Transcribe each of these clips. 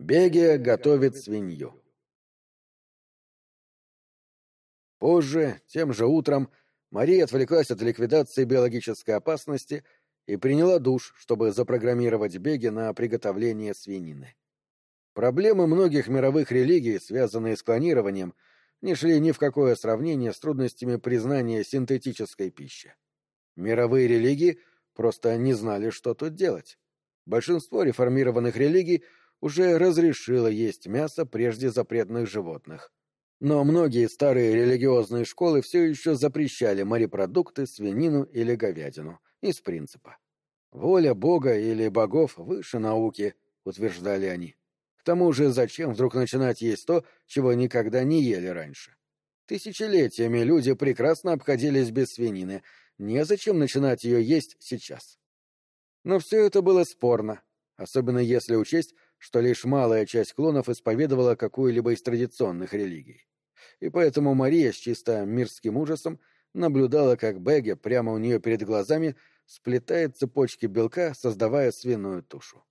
Беги готовит свинью. Позже, тем же утром, Мария отвлеклась от ликвидации биологической опасности и приняла душ, чтобы запрограммировать беги на приготовление свинины. Проблемы многих мировых религий, связанные с клонированием, не шли ни в какое сравнение с трудностями признания синтетической пищи. Мировые религии просто не знали, что тут делать. Большинство реформированных религий уже разрешило есть мясо прежде запретных животных. Но многие старые религиозные школы все еще запрещали морепродукты, свинину или говядину, из принципа. Воля Бога или богов выше науки, утверждали они. К тому же зачем вдруг начинать есть то, чего никогда не ели раньше? Тысячелетиями люди прекрасно обходились без свинины, незачем начинать ее есть сейчас. Но все это было спорно, особенно если учесть, что лишь малая часть клонов исповедовала какую-либо из традиционных религий. И поэтому Мария с чисто мирским ужасом наблюдала, как Беге прямо у нее перед глазами сплетает цепочки белка, создавая свиную тушу.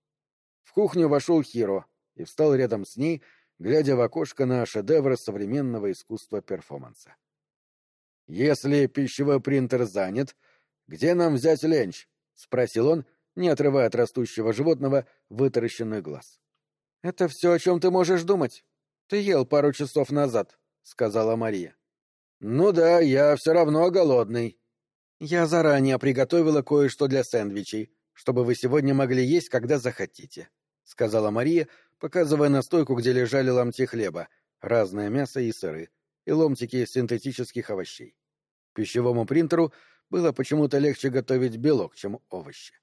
В кухню вошел Хиро и встал рядом с ней, глядя в окошко на шедевры современного искусства перформанса. «Если пищевой принтер занят, где нам взять ленч?» — спросил он, не отрывая от растущего животного вытаращенный глаз. «Это все, о чем ты можешь думать. Ты ел пару часов назад», — сказала Мария. «Ну да, я все равно голодный». «Я заранее приготовила кое-что для сэндвичей, чтобы вы сегодня могли есть, когда захотите», — сказала Мария, показывая на стойку, где лежали ломти хлеба, разное мясо и сыры, и ломтики синтетических овощей. Пищевому принтеру было почему-то легче готовить белок, чем овощи.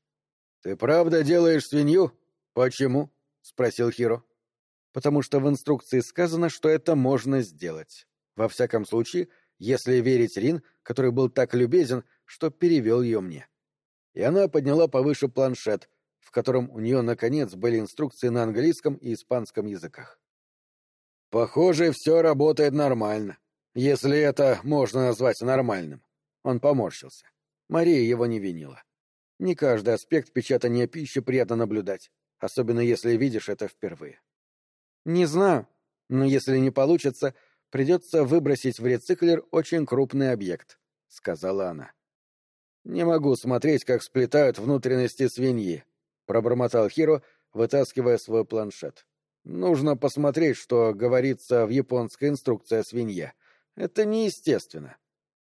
«Ты правда делаешь свинью? Почему?» — спросил Хиро. «Потому что в инструкции сказано, что это можно сделать. Во всяком случае, если верить Рин, который был так любезен, что перевел ее мне». И она подняла повыше планшет, в котором у нее, наконец, были инструкции на английском и испанском языках. «Похоже, все работает нормально, если это можно назвать нормальным». Он поморщился. Мария его не винила. Не каждый аспект печатания пищи приятно наблюдать, особенно если видишь это впервые. «Не знаю, но если не получится, придется выбросить в рециклер очень крупный объект», — сказала она. «Не могу смотреть, как сплетают внутренности свиньи», — пробормотал Хиро, вытаскивая свой планшет. «Нужно посмотреть, что говорится в японской инструкции о свинье. Это неестественно».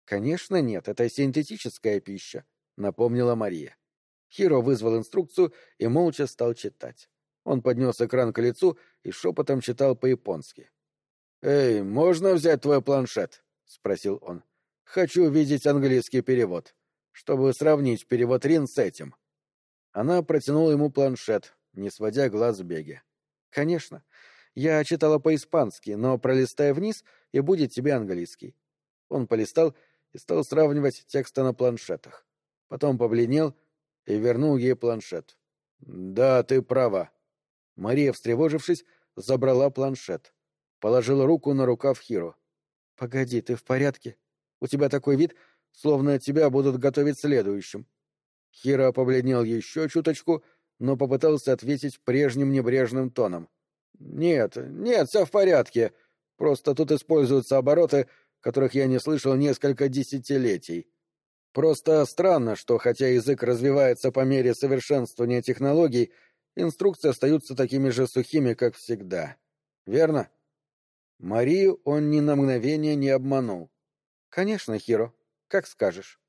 «Конечно нет, это синтетическая пища», — напомнила Мария. Хиро вызвал инструкцию и молча стал читать. Он поднес экран к лицу и шепотом читал по-японски. «Эй, можно взять твой планшет?» — спросил он. «Хочу видеть английский перевод, чтобы сравнить перевод Рин с этим». Она протянула ему планшет, не сводя глаз с беги. «Конечно. Я читала по-испански, но пролистай вниз, и будет тебе английский». Он полистал и стал сравнивать тексты на планшетах. Потом побледнел и вернул ей планшет. «Да, ты права». Мария, встревожившись, забрала планшет. Положила руку на рукав Хиро. «Погоди, ты в порядке? У тебя такой вид, словно тебя будут готовить следующим». Хиро побледнел еще чуточку, но попытался ответить прежним небрежным тоном. «Нет, нет, все в порядке. Просто тут используются обороты, которых я не слышал несколько десятилетий. Просто странно, что хотя язык развивается по мере совершенствования технологий, инструкции остаются такими же сухими, как всегда. Верно? Марию он ни на мгновение не обманул. Конечно, Хиро, как скажешь.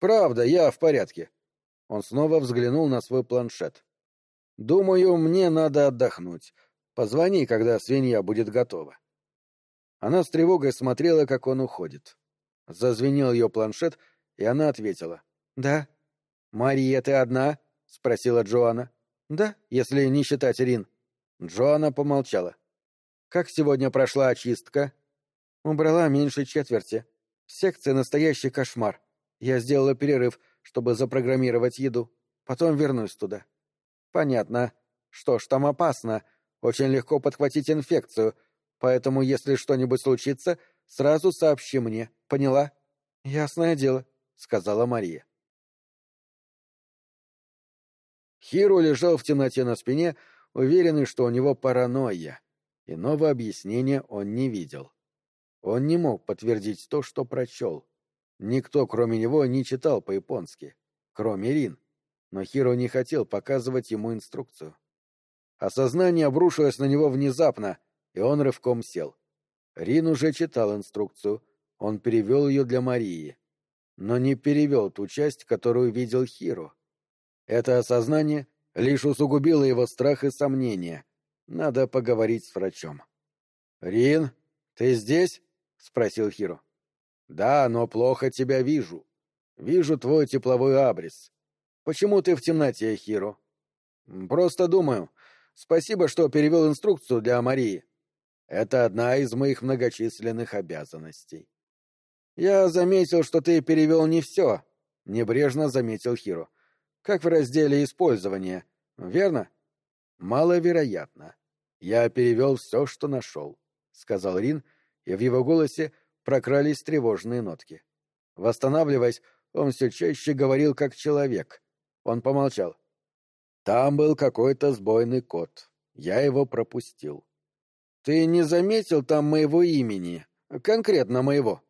Правда, я в порядке. Он снова взглянул на свой планшет. Думаю, мне надо отдохнуть. Позвони, когда свинья будет готова. Она с тревогой смотрела, как он уходит. Зазвенел ее планшет, и она ответила. «Да». «Мария, ты одна?» — спросила Джоанна. «Да, если не считать Рин». Джоанна помолчала. «Как сегодня прошла очистка?» «Убрала меньше четверти. Секция настоящий кошмар. Я сделала перерыв, чтобы запрограммировать еду. Потом вернусь туда». «Понятно. Что ж, там опасно. Очень легко подхватить инфекцию, Поэтому, если что-нибудь случится, сразу сообщи мне. Поняла? Ясное дело, сказала Мария. Хиру лежал в темноте на спине, уверенный, что у него паранойя. Иного объяснения он не видел. Он не мог подтвердить то, что прочел. Никто, кроме него, не читал по-японски, кроме Рин. Но Хиро не хотел показывать ему инструкцию. Осознание обрушилось на него внезапно, и он рывком сел. Рин уже читал инструкцию, он перевел ее для Марии, но не перевел ту часть, которую видел Хиро. Это осознание лишь усугубило его страх и сомнения. Надо поговорить с врачом. «Рин, ты здесь?» — спросил Хиро. «Да, но плохо тебя вижу. Вижу твой тепловой абрис. Почему ты в темноте, Хиро?» «Просто думаю. Спасибо, что перевел инструкцию для Марии. Это одна из моих многочисленных обязанностей». «Я заметил, что ты перевел не все», — небрежно заметил Хиро. «Как в разделе использования, верно?» «Маловероятно. Я перевел все, что нашел», — сказал Рин, и в его голосе прокрались тревожные нотки. Восстанавливаясь, он все чаще говорил как человек. Он помолчал. «Там был какой-то сбойный код. Я его пропустил». «Ты не заметил там моего имени? Конкретно моего?»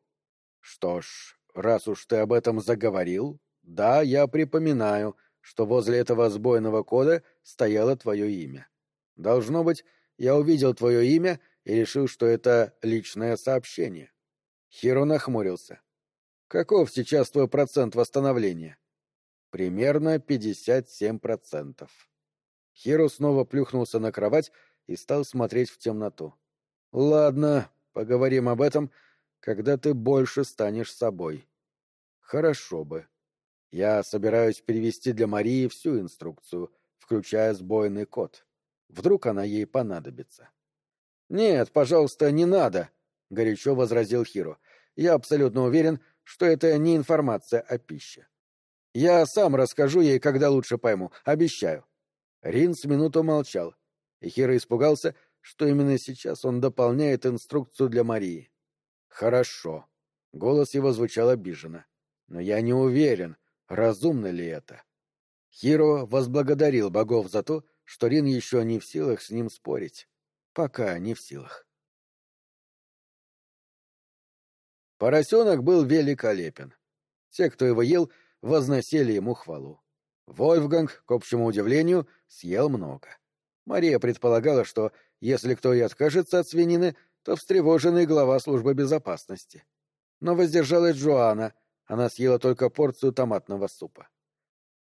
Что ж, раз уж ты об этом заговорил, да, я припоминаю, что возле этого сбойного кода стояло твое имя. Должно быть, я увидел твое имя и решил, что это личное сообщение. Хиро нахмурился. Каков сейчас твой процент восстановления? Примерно пятьдесят семь процентов. Хиро снова плюхнулся на кровать и стал смотреть в темноту. Ладно, поговорим об этом когда ты больше станешь собой. Хорошо бы. Я собираюсь перевести для Марии всю инструкцию, включая сбойный код. Вдруг она ей понадобится. Нет, пожалуйста, не надо, горячо возразил Хиро. Я абсолютно уверен, что это не информация о пище. Я сам расскажу ей, когда лучше пойму, обещаю. Рин с минуту молчал, и Хиро испугался, что именно сейчас он дополняет инструкцию для Марии. Хорошо. Голос его звучал обиженно. Но я не уверен, разумно ли это. Хиро возблагодарил богов за то, что Рин еще не в силах с ним спорить. Пока не в силах. Поросенок был великолепен. Те, кто его ел, возносили ему хвалу. Вольфганг, к общему удивлению, съел много. Мария предполагала, что если кто и откажется от свинины, то встревоженный глава службы безопасности. Но воздержалась Джоанна, она съела только порцию томатного супа.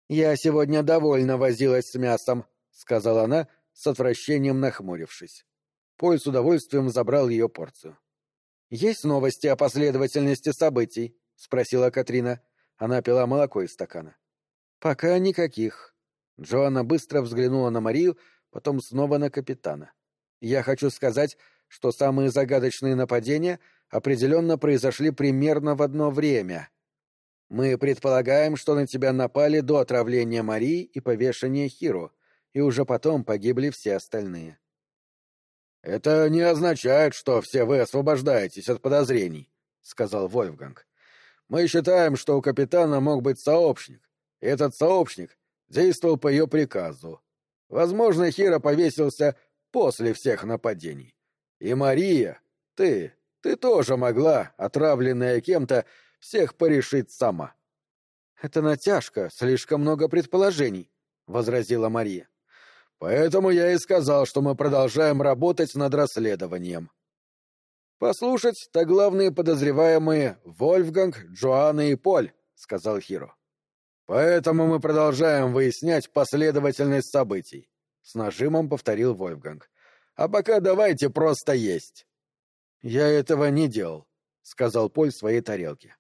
«Я сегодня довольно возилась с мясом», — сказала она, с отвращением нахмурившись. Поль с удовольствием забрал ее порцию. «Есть новости о последовательности событий?» — спросила Катрина. Она пила молоко из стакана. «Пока никаких». Джоанна быстро взглянула на Марию, потом снова на капитана. «Я хочу сказать, что самые загадочные нападения определенно произошли примерно в одно время. Мы предполагаем, что на тебя напали до отравления Марии и повешения Хиру, и уже потом погибли все остальные. «Это не означает, что все вы освобождаетесь от подозрений», — сказал Вольфганг. «Мы считаем, что у капитана мог быть сообщник, и этот сообщник действовал по ее приказу. Возможно, Хира повесился после всех нападений. И Мария, ты, ты тоже могла, отравленная кем-то, всех порешить сама. — Это натяжка, слишком много предположений, — возразила Мария. — Поэтому я и сказал, что мы продолжаем работать над расследованием. — Послушать, то главные подозреваемые — Вольфганг, Джоанна и Поль, — сказал Хиро. — Поэтому мы продолжаем выяснять последовательность событий, — с нажимом повторил Вольфганг. А пока давайте просто есть. Я этого не делал, сказал Поль своей тарелке.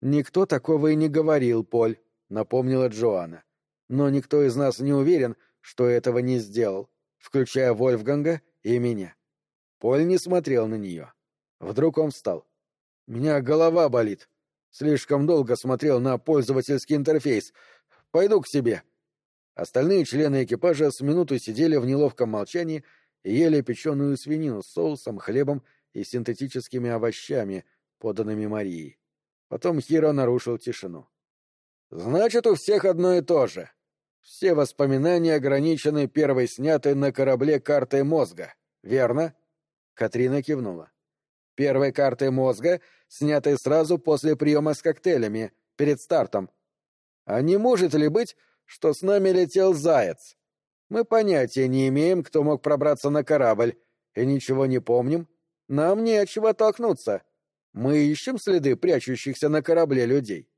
Никто такого и не говорил, Поль, напомнила Джоанна. Но никто из нас не уверен, что этого не сделал, включая Вольфганга и меня. Поль не смотрел на нее. Вдруг он встал. Меня голова болит. Слишком долго смотрел на пользовательский интерфейс. Пойду к себе. Остальные члены экипажа с минуту сидели в неловком молчании и ели печеную свинину с соусом, хлебом и синтетическими овощами, поданными Марией. Потом Хиро нарушил тишину. «Значит, у всех одно и то же. Все воспоминания ограничены первой снятой на корабле картой мозга, верно? Катрина кивнула. Первой картой мозга, снятой сразу после приема с коктейлями, перед стартом. А не может ли быть, что с нами летел заяц? Мы понятия не имеем, кто мог пробраться на корабль, и ничего не помним. Нам не от чего толкнуться. Мы ищем следы прячущихся на корабле людей.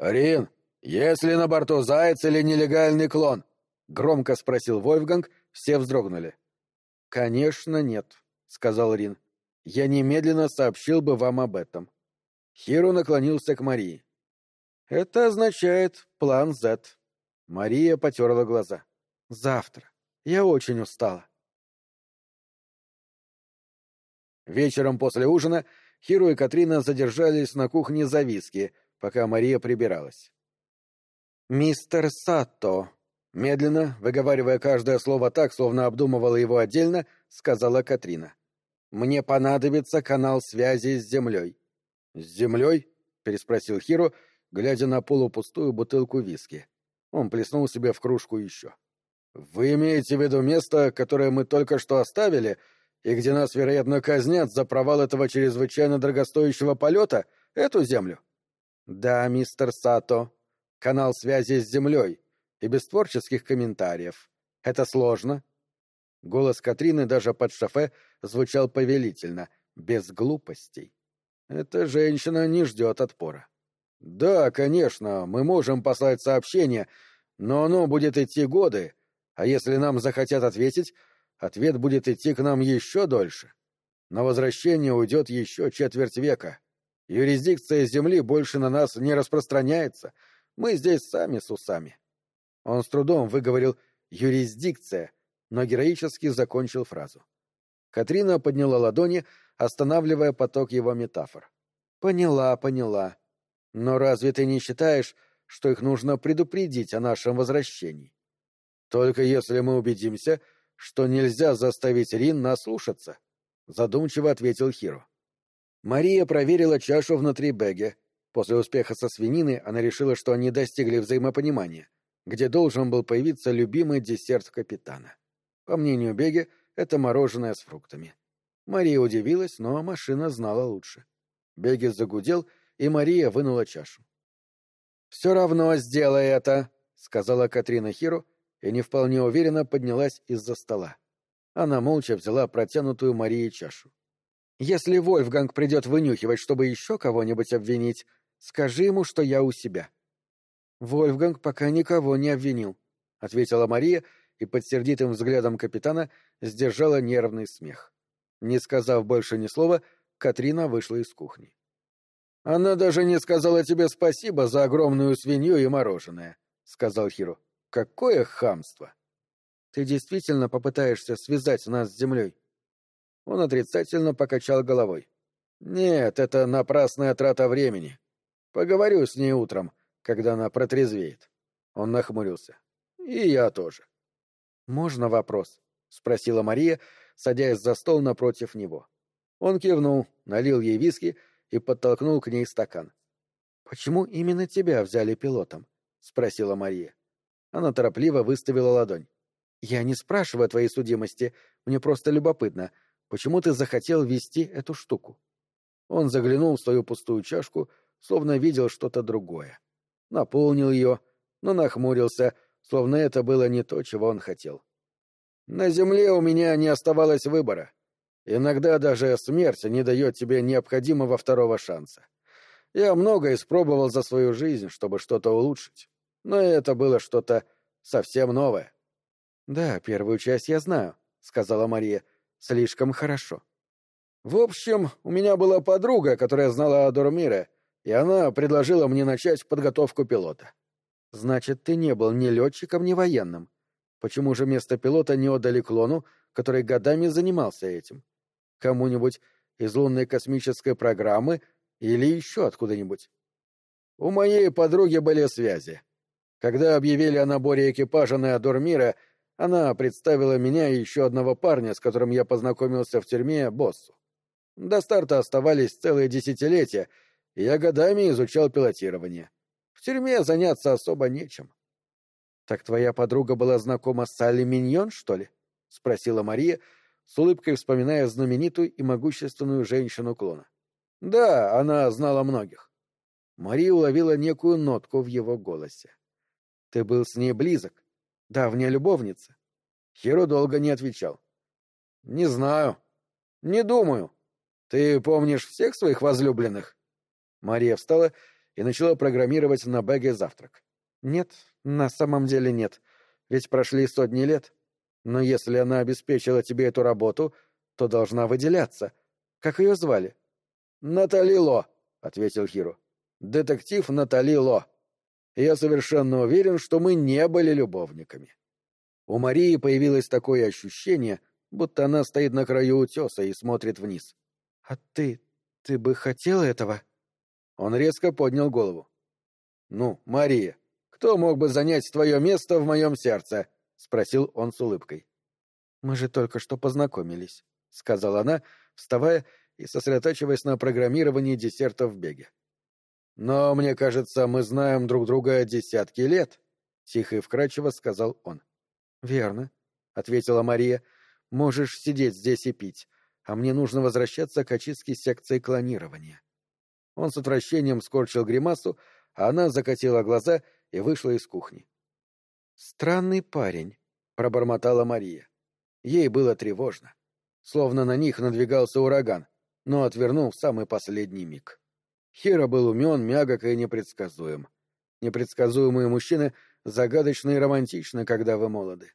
«Рин, есть ли на борту заяц или нелегальный клон?» — громко спросил Вольфганг, все вздрогнули. «Конечно нет», — сказал Рин. «Я немедленно сообщил бы вам об этом». Хиру наклонился к Марии. «Это означает план Z». Мария потерла глаза. «Завтра. Я очень устала». Вечером после ужина Хиру и Катрина задержались на кухне за виски, пока Мария прибиралась. «Мистер Сатто», медленно, выговаривая каждое слово так, словно обдумывала его отдельно, сказала Катрина. «Мне понадобится канал связи с Землей». «С Землей?» — переспросил Хиро, глядя на полупустую бутылку виски. Он плеснул себе в кружку еще. «Вы имеете в виду место, которое мы только что оставили, и где нас, вероятно, казнят за провал этого чрезвычайно дорогостоящего полета, эту землю?» «Да, мистер Сато. Канал связи с Землей. И без творческих комментариев. Это сложно?» Голос Катрины даже под шофе звучал повелительно, без глупостей. Эта женщина не ждет отпора. «Да, конечно, мы можем послать сообщение, но оно будет идти годы, а если нам захотят ответить, ответ будет идти к нам еще дольше. На возвращение уйдет еще четверть века. Юрисдикция Земли больше на нас не распространяется. Мы здесь сами с усами. Он с трудом выговорил «юрисдикция», но героически закончил фразу. Катрина подняла ладони, останавливая поток его метафор. «Поняла, поняла. Но разве ты не считаешь, что их нужно предупредить о нашем возвращении? Только если мы убедимся, что нельзя заставить Рин наслушаться», — задумчиво ответил Хиро. Мария проверила чашу внутри Беге. После успеха со свининой она решила, что они достигли взаимопонимания, где должен был появиться любимый десерт капитана. По мнению Беге, это мороженое с фруктами. Мария удивилась, но машина знала лучше. Беги загудел, и Мария вынула чашу. «Все равно сделай это», — сказала Катрина Хиру, и не вполне уверенно поднялась из-за стола. Она молча взяла протянутую Марии чашу. Если Вольфганг придет вынюхивать, чтобы еще кого-нибудь обвинить, скажи ему, что я у себя. Вольфганг пока никого не обвинил, ответила Мария и под сердитым взглядом капитана сдержала нервный смех. Не сказав больше ни слова, Катрина вышла из кухни. Она даже не сказала тебе спасибо за огромную свинью и мороженое, сказал Хиро. Какое хамство! Ты действительно попытаешься связать нас с землей? Он отрицательно покачал головой. «Нет, это напрасная трата времени. Поговорю с ней утром, когда она протрезвеет». Он нахмурился. «И я тоже». «Можно вопрос?» — спросила Мария, садясь за стол напротив него. Он кивнул, налил ей виски и подтолкнул к ней стакан. «Почему именно тебя взяли пилотом?» — спросила Мария. Она торопливо выставила ладонь. «Я не спрашиваю о твоей судимости, мне просто любопытно. Почему ты захотел вести эту штуку? Он заглянул в свою пустую чашку, словно видел что-то другое. Наполнил ее, но нахмурился, словно это было не то, чего он хотел. На земле у меня не оставалось выбора. Иногда даже смерть не дает тебе необходимого второго шанса. Я много испробовал за свою жизнь, чтобы что-то улучшить. Но это было что-то совсем новое. — Да, первую часть я знаю, — сказала Мария. Слишком хорошо. В общем, у меня была подруга, которая знала о Дормире, и она предложила мне начать подготовку пилота. Значит, ты не был ни летчиком, ни военным. Почему же место пилота не отдали клону, который годами занимался этим? Кому-нибудь из лунной космической программы или еще откуда-нибудь? У моей подруги были связи. Когда объявили о наборе экипажа на Дормира, она представила меня и еще одного парня, с которым я познакомился в тюрьме, боссу. До старта оставались целые десятилетия, и я годами изучал пилотирование. В тюрьме заняться особо нечем. «Так твоя подруга была знакома с Салли Миньон, что ли?» — спросила Мария, с улыбкой вспоминая знаменитую и могущественную женщину клона. «Да, она знала многих». Мария уловила некую нотку в его голосе. «Ты был с ней близок? Давняя любовница?» Хиро долго не отвечал. «Не знаю. Не думаю. Ты помнишь всех своих возлюбленных?» Мария встала и начала программировать на бэге завтрак. «Нет, на самом деле нет. Ведь прошли сотни лет. Но если она обеспечила тебе эту работу, то должна выделяться. Как ее звали?» «Натали Ло», — ответил Хиро. «Детектив Натали Ло. Я совершенно уверен, что мы не были любовниками». У Марии появилось такое ощущение, будто она стоит на краю утеса и смотрит вниз. «А ты... ты бы хотела этого?» Он резко поднял голову. «Ну, Мария, кто мог бы занять твое место в моем сердце?» — спросил он с улыбкой. «Мы же только что познакомились», — сказала она, вставая и сосредотачиваясь на программировании десерта в беге. «Но, мне кажется, мы знаем друг друга десятки лет», — тихо и вкрадчиво сказал он. «Верно», — ответила Мария. «Можешь сидеть здесь и пить, а мне нужно возвращаться к очистке секции клонирования». Он с отвращением скорчил гримасу, а она закатила глаза и вышла из кухни. «Странный парень», — пробормотала Мария. Ей было тревожно. Словно на них надвигался ураган, но отвернул в самый последний миг. Хира был умен, мягок и непредсказуем. Непредсказуемые мужчины загадочны и романтичны, когда вы молоды.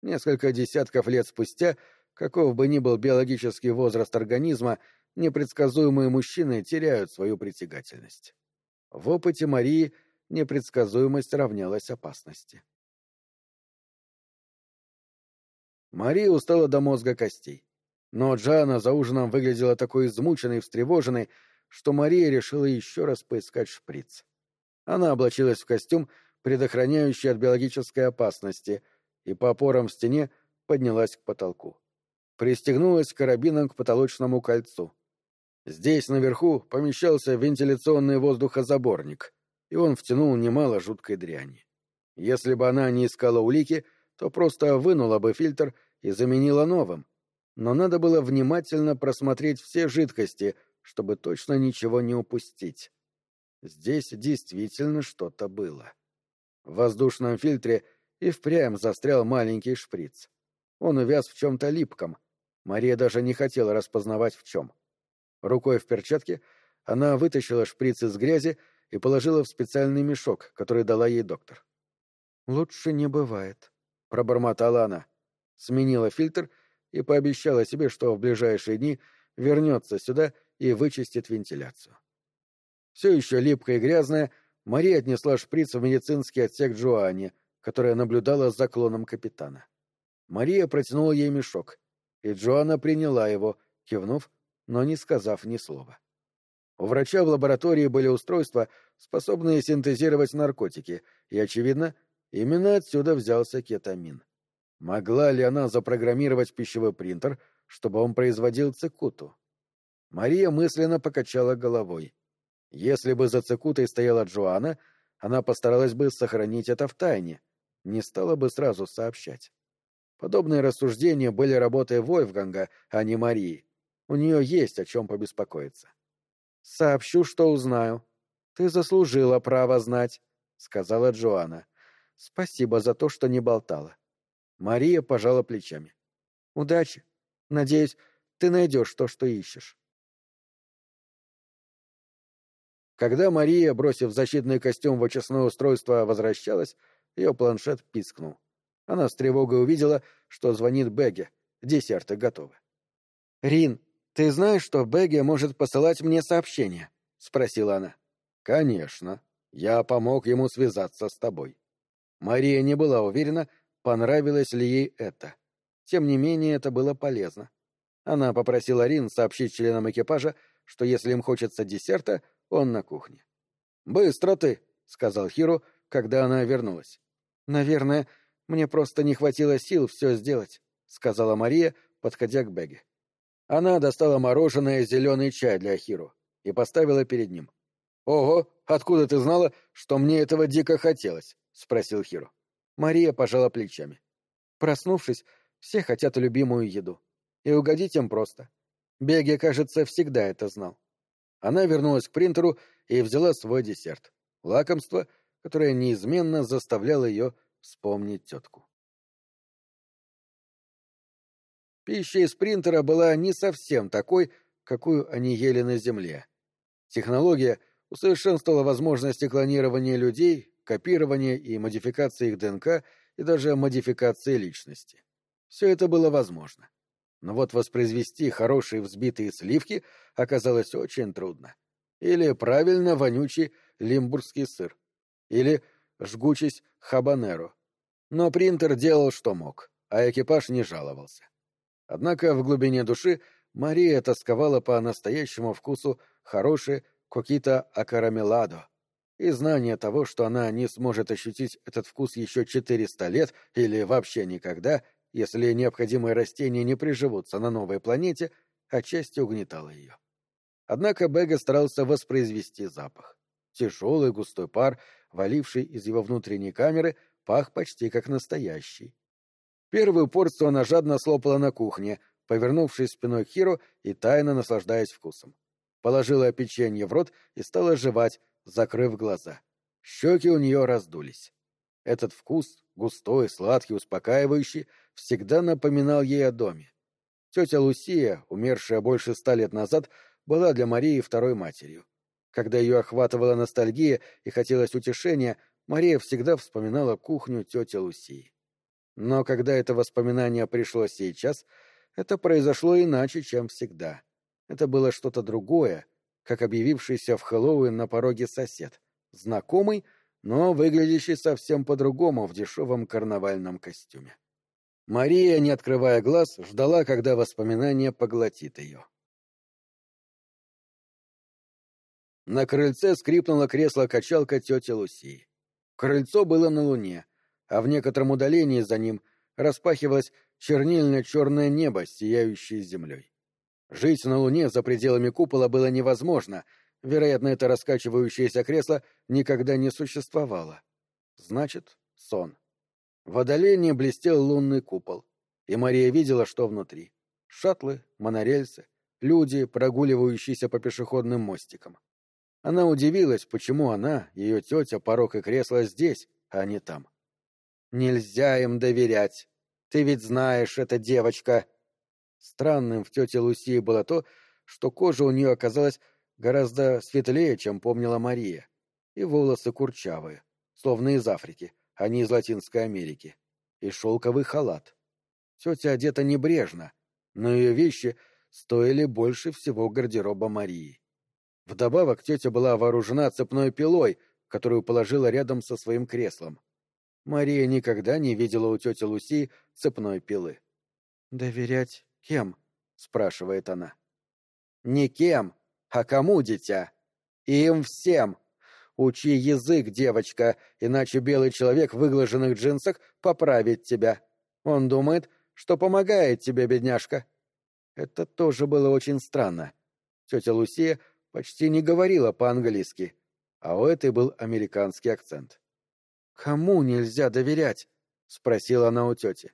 Несколько десятков лет спустя, каков бы ни был биологический возраст организма, непредсказуемые мужчины теряют свою притягательность. В опыте Марии непредсказуемость равнялась опасности. Мария устала до мозга костей. Но Джана за ужином выглядела такой измученной и встревоженной, что Мария решила еще раз поискать шприц. Она облачилась в костюм, предохраняющий от биологической опасности, и по опорам в стене поднялась к потолку. Пристегнулась карабином к потолочному кольцу. Здесь, наверху, помещался вентиляционный воздухозаборник, и он втянул немало жуткой дряни. Если бы она не искала улики, то просто вынула бы фильтр и заменила новым. Но надо было внимательно просмотреть все жидкости, чтобы точно ничего не упустить. Здесь действительно что-то было. В воздушном фильтре и впрямь застрял маленький шприц. Он увяз в чем-то липком. Мария даже не хотела распознавать в чем. Рукой в перчатке она вытащила шприц из грязи и положила в специальный мешок, который дала ей доктор. «Лучше не бывает», — пробормотала она. Сменила фильтр и пообещала себе, что в ближайшие дни вернется сюда и вычистит вентиляцию. Все еще липкая и грязная, Мария отнесла шприц в медицинский отсек Джоанни, которая наблюдала за клоном капитана. Мария протянула ей мешок, и Джоанна приняла его, кивнув но не сказав ни слова. У врача в лаборатории были устройства, способные синтезировать наркотики, и, очевидно, именно отсюда взялся кетамин. Могла ли она запрограммировать пищевой принтер, чтобы он производил цикуту? Мария мысленно покачала головой. Если бы за цикутой стояла Джоанна, она постаралась бы сохранить это в тайне, не стала бы сразу сообщать. Подобные рассуждения были работой Вольфганга, а не Марии. У нее есть о чем побеспокоиться. «Сообщу, что узнаю. Ты заслужила право знать», — сказала Джоанна. «Спасибо за то, что не болтала». Мария пожала плечами. «Удачи. Надеюсь, ты найдешь то, что ищешь». Когда Мария, бросив защитный костюм в очистное устройство, возвращалась, ее планшет пискнул. Она с тревогой увидела, что звонит Бегге. Десерты готовы. «Рин, «Ты знаешь, что Бегги может посылать мне сообщения?» — спросила она. «Конечно. Я помог ему связаться с тобой». Мария не была уверена, понравилось ли ей это. Тем не менее, это было полезно. Она попросила Рин сообщить членам экипажа, что если им хочется десерта, он на кухне. «Быстро ты», — сказал Хиру, когда она вернулась. «Наверное, мне просто не хватило сил все сделать», — сказала Мария, подходя к Беге. Она достала мороженое и зеленый чай для Хиру и поставила перед ним. «Ого, откуда ты знала, что мне этого дико хотелось?» — спросил Хиру. Мария пожала плечами. Проснувшись, все хотят любимую еду. И угодить им просто. Беги, кажется, всегда это знал. Она вернулась к принтеру и взяла свой десерт. Лакомство, которое неизменно заставляло ее вспомнить тетку. Пища из принтера была не совсем такой, какую они ели на Земле. Технология усовершенствовала возможности клонирования людей, копирования и модификации их ДНК и даже модификации личности. Все это было возможно. Но вот воспроизвести хорошие взбитые сливки оказалось очень трудно. Или правильно вонючий лимбургский сыр. Или жгучесть хабанеро. Но принтер делал, что мог, а экипаж не жаловался. Однако в глубине души Мария тосковала по настоящему вкусу хорошей кокита акарамеладо, и знание того, что она не сможет ощутить этот вкус еще 400 лет или вообще никогда, если необходимые растения не приживутся на новой планете, отчасти угнетало ее. Однако Бега старался воспроизвести запах. Тяжелый густой пар, валивший из его внутренней камеры, пах почти как настоящий. Первую порцию она жадно слопала на кухне, повернувшись спиной к Хиру и тайно наслаждаясь вкусом. Положила печенье в рот и стала жевать, закрыв глаза. Щеки у нее раздулись. Этот вкус, густой, сладкий, успокаивающий, всегда напоминал ей о доме. Тетя Лусия, умершая больше ста лет назад, была для Марии второй матерью. Когда ее охватывала ностальгия и хотелось утешения, Мария всегда вспоминала кухню тети Лусии. Но когда это воспоминание пришло сейчас, это произошло иначе, чем всегда. Это было что-то другое, как объявившийся в Хэллоуин на пороге сосед, знакомый, но выглядящий совсем по-другому в дешевом карнавальном костюме. Мария, не открывая глаз, ждала, когда воспоминание поглотит ее. На крыльце скрипнуло кресло-качалка тети Лусии. Крыльцо было на луне, а в некотором удалении за ним распахивалось чернильно-черное небо, сияющее землей. Жить на Луне за пределами купола было невозможно. Вероятно, это раскачивающееся кресло никогда не существовало. Значит, сон. В отдалении блестел лунный купол, и Мария видела, что внутри. Шаттлы, монорельсы, люди, прогуливающиеся по пешеходным мостикам. Она удивилась, почему она, ее тетя, порог и кресло здесь, а не там. «Нельзя им доверять. Ты ведь знаешь, эта девочка», Странным в тете Лусии было то, что кожа у нее оказалась гораздо светлее, чем помнила Мария, и волосы курчавые, словно из Африки, а не из Латинской Америки, и шелковый халат. Тетя одета небрежно, но ее вещи стоили больше всего гардероба Марии. Вдобавок тетя была вооружена цепной пилой, которую положила рядом со своим креслом. Мария никогда не видела у тети Луси цепной пилы. «Доверять «Кем?» — спрашивает она. «Не кем, а кому, дитя? Им всем. Учи язык, девочка, иначе белый человек в выглаженных джинсах поправит тебя. Он думает, что помогает тебе, бедняжка». Это тоже было очень странно. Тетя Лусия почти не говорила по-английски, а у этой был американский акцент. «Кому нельзя доверять?» — спросила она у тети.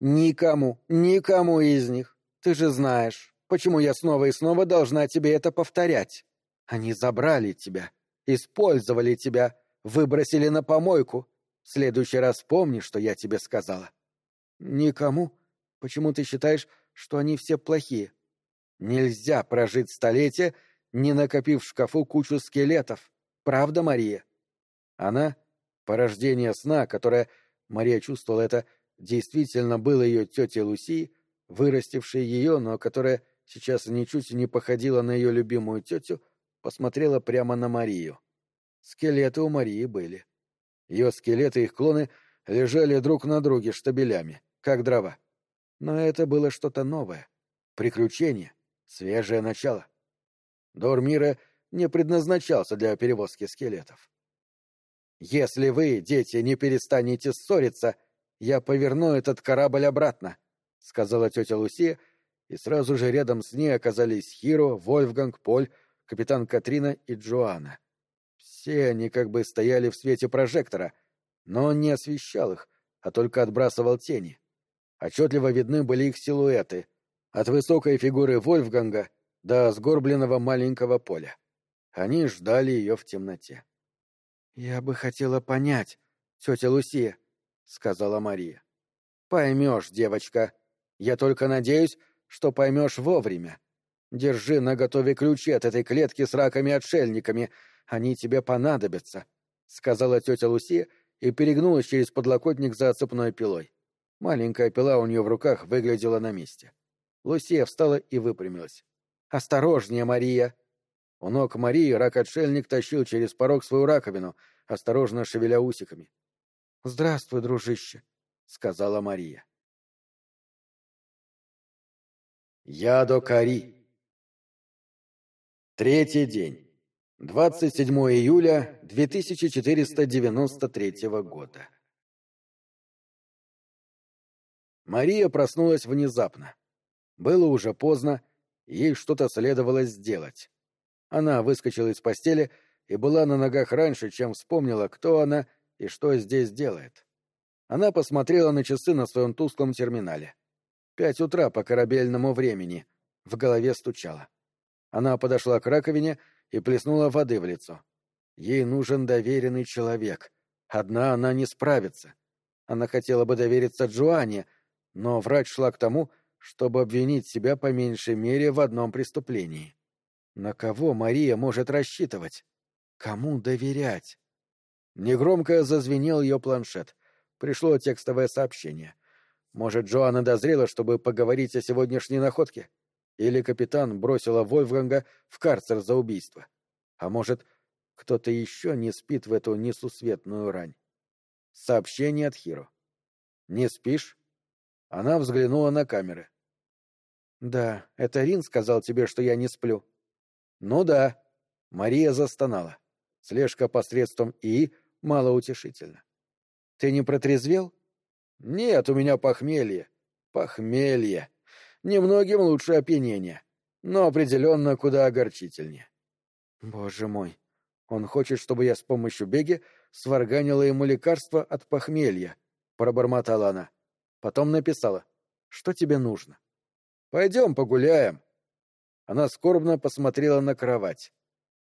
Никому, никому из них. Ты же знаешь, почему я снова и снова должна тебе это повторять. Они забрали тебя, использовали тебя, выбросили на помойку. В следующий раз помни, что я тебе сказала. Никому? Почему ты считаешь, что они все плохие? Нельзя прожить столетие, не накопив в шкафу кучу скелетов. Правда, Мария? Она — порождение сна, которое, Мария чувствовала это, — действительно было ее тетей Луси, вырастившей ее, но которая сейчас ничуть не походила на ее любимую тетю, посмотрела прямо на Марию. Скелеты у Марии были. Ее скелеты и их клоны лежали друг на друге штабелями, как дрова. Но это было что-то новое. Приключение. Свежее начало. Дор мира не предназначался для перевозки скелетов. «Если вы, дети, не перестанете ссориться», я поверну этот корабль обратно, — сказала тетя Лусия, и сразу же рядом с ней оказались Хиро, Вольфганг, Поль, капитан Катрина и Джоанна. Все они как бы стояли в свете прожектора, но он не освещал их, а только отбрасывал тени. Отчетливо видны были их силуэты, от высокой фигуры Вольфганга до сгорбленного маленького поля. Они ждали ее в темноте. — Я бы хотела понять, тетя Лусия, — сказала Мария. — Поймешь, девочка. Я только надеюсь, что поймешь вовремя. Держи наготове ключи от этой клетки с раками-отшельниками. Они тебе понадобятся, — сказала тетя Лусия и перегнулась через подлокотник за оцепной пилой. Маленькая пила у нее в руках выглядела на месте. Лусия встала и выпрямилась. «Осторожнее, Мария!» У ног Марии рак-отшельник тащил через порог свою раковину, осторожно шевеля усиками. «Здравствуй, дружище», — сказала Мария. Ядо Кари Третий день. 27 июля 2493 года. Мария проснулась внезапно. Было уже поздно, ей что-то следовало сделать. Она выскочила из постели и была на ногах раньше, чем вспомнила, кто она и что здесь делает. Она посмотрела на часы на своем тусклом терминале. Пять утра по корабельному времени. В голове стучало. Она подошла к раковине и плеснула воды в лицо. Ей нужен доверенный человек. Одна она не справится. Она хотела бы довериться Джоанне, но врач шла к тому, чтобы обвинить себя по меньшей мере в одном преступлении. На кого Мария может рассчитывать? Кому доверять? Негромко зазвенел ее планшет. Пришло текстовое сообщение. Может, Джоанна дозрела, чтобы поговорить о сегодняшней находке? Или капитан бросила Вольфганга в карцер за убийство? А может, кто-то еще не спит в эту несусветную рань? Сообщение от Хиро. «Не спишь?» Она взглянула на камеры. «Да, это Рин сказал тебе, что я не сплю». «Ну да». Мария застонала. Слежка посредством ИИ малоутешительна. «Ты не протрезвел?» «Нет, у меня похмелье. Похмелье. Немногим лучше опьянения, но определенно куда огорчительнее». «Боже мой, он хочет, чтобы я с помощью беги сварганила ему лекарство от похмелья», — пробормотала она. Потом написала. «Что тебе нужно?» «Пойдем погуляем». Она скорбно посмотрела на кровать.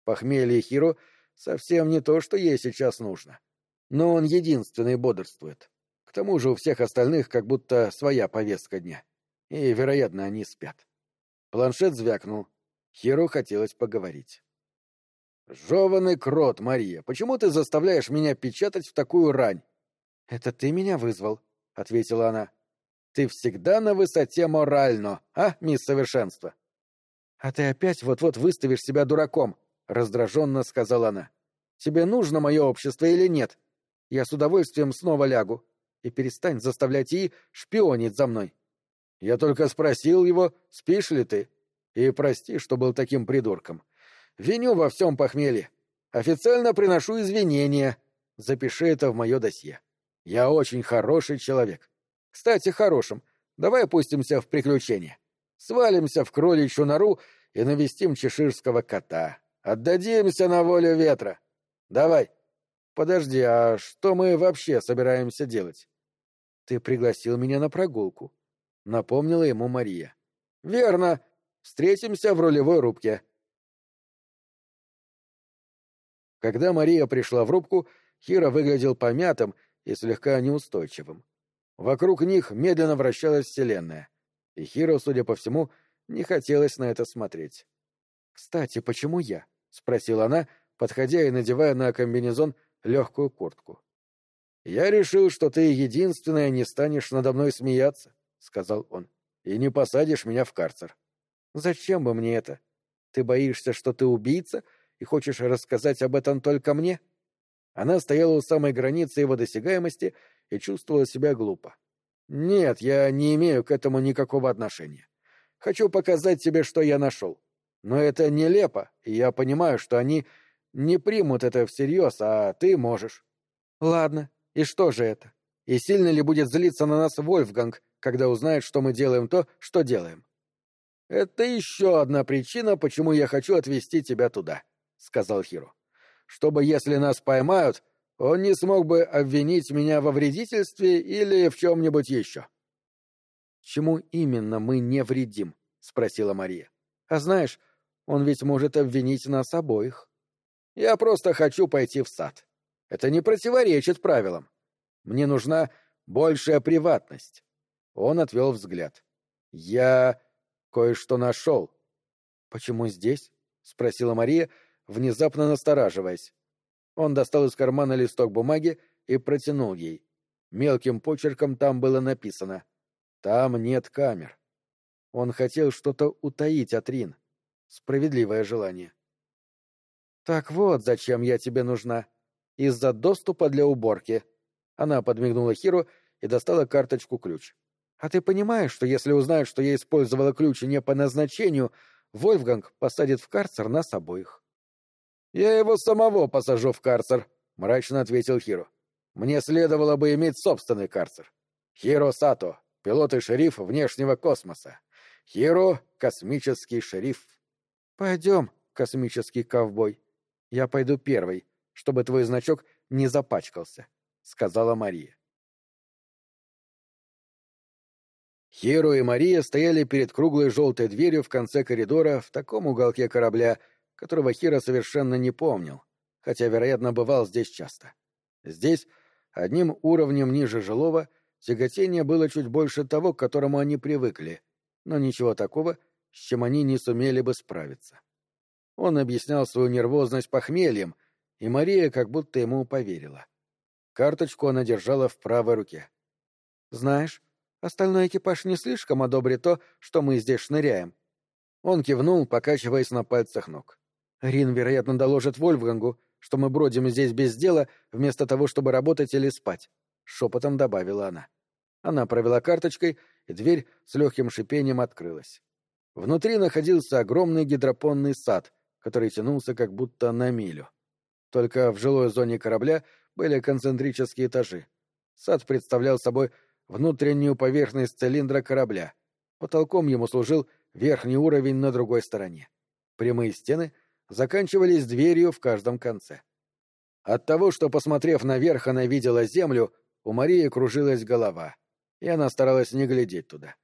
Похмелье Хиро совсем не то, что ей сейчас нужно. Но он единственный бодрствует. К тому же у всех остальных как будто своя повестка дня. И, вероятно, они спят. Планшет звякнул. Хиро хотелось поговорить. «Жеванный крот, Мария, почему ты заставляешь меня печатать в такую рань?» «Это ты меня вызвал», — ответила она. «Ты всегда на высоте морально, а, мисс Совершенство?» «А ты опять вот-вот выставишь себя дураком», — раздраженно сказала она. «Тебе нужно мое общество или нет? Я с удовольствием снова лягу. И перестань заставлять ей шпионить за мной». «Я только спросил его, спишь ли ты? И прости, что был таким придурком. Виню во всем похмелье. Официально приношу извинения. Запиши это в мое досье». Я очень хороший человек. Кстати, хорошим. Давай опустимся в приключения. Свалимся в кроличью нору и навестим чеширского кота. Отдадимся на волю ветра. Давай. Подожди, а что мы вообще собираемся делать? Ты пригласил меня на прогулку. Напомнила ему Мария. Верно. Встретимся в рулевой рубке. Когда Мария пришла в рубку, Хира выглядел помятым и слегка неустойчивым. Вокруг них медленно вращалась Вселенная, и Хиро, судя по всему, не хотелось на это смотреть. «Кстати, почему я?» — спросила она, подходя и надевая на комбинезон легкую куртку. «Я решил, что ты единственная не станешь надо мной смеяться», — сказал он, — «и не посадишь меня в карцер». «Зачем бы мне это? Ты боишься, что ты убийца, и хочешь рассказать об этом только мне?» Она стояла у самой границы его досягаемости и чувствовала себя глупо. «Нет, я не имею к этому никакого отношения. Хочу показать тебе, что я нашел. Но это нелепо, и я понимаю, что они не примут это всерьез, а ты можешь». «Ладно, и что же это? И сильно ли будет злиться на нас Вольфганг, когда узнает, что мы делаем то, что делаем?» «Это еще одна причина, почему я хочу отвезти тебя туда», — сказал Хиро чтобы, если нас поймают, он не смог бы обвинить меня во вредительстве или в чем-нибудь еще. — Чему именно мы не вредим? — спросила Мария. — А знаешь, он ведь может обвинить нас обоих. Я просто хочу пойти в сад. Это не противоречит правилам. Мне нужна большая приватность. Он отвел взгляд. Я кое-что нашел. Почему здесь? спросила Мария, внезапно настораживаясь. Он достал из кармана листок бумаги и протянул ей. Мелким почерком там было написано «Там нет камер». Он хотел что-то утаить от Рин. Справедливое желание. «Так вот, зачем я тебе нужна. Из-за доступа для уборки». Она подмигнула Хиру и достала карточку-ключ. «А ты понимаешь, что если узнают, что я использовала ключ не по назначению, Вольфганг посадит в карцер нас обоих?» «Я его самого посажу в карцер», — мрачно ответил Хиро. «Мне следовало бы иметь собственный карцер. Хиро Сато, пилот и шериф внешнего космоса. Хиро — космический шериф». «Пойдем, космический ковбой. Я пойду первый, чтобы твой значок не запачкался», — сказала Мария. Хиро и Мария стояли перед круглой желтой дверью в конце коридора в таком уголке корабля, которого Хиро совершенно не помнил, хотя, вероятно, бывал здесь часто. Здесь, одним уровнем ниже жилого, тяготение было чуть больше того, к которому они привыкли, но ничего такого, с чем они не сумели бы справиться. Он объяснял свою нервозность похмельем, и Мария как будто ему поверила. Карточку она держала в правой руке. «Знаешь, Остальной экипаж не слишком одобрит то, что мы здесь шныряем. Он кивнул, покачиваясь на пальцах ног. Рин, вероятно, доложит Вольфгангу, что мы бродим здесь без дела, вместо того, чтобы работать или спать. Шепотом добавила она. Она провела карточкой, и дверь с легким шипением открылась. Внутри находился огромный гидропонный сад, который тянулся как будто на милю. Только в жилой зоне корабля были концентрические этажи. Сад представлял собой внутреннюю поверхность цилиндра корабля. Потолком ему служил верхний уровень на другой стороне. Прямые стены заканчивались дверью в каждом конце. От того, что, посмотрев наверх, она видела землю, у Марии кружилась голова, и она старалась не глядеть туда.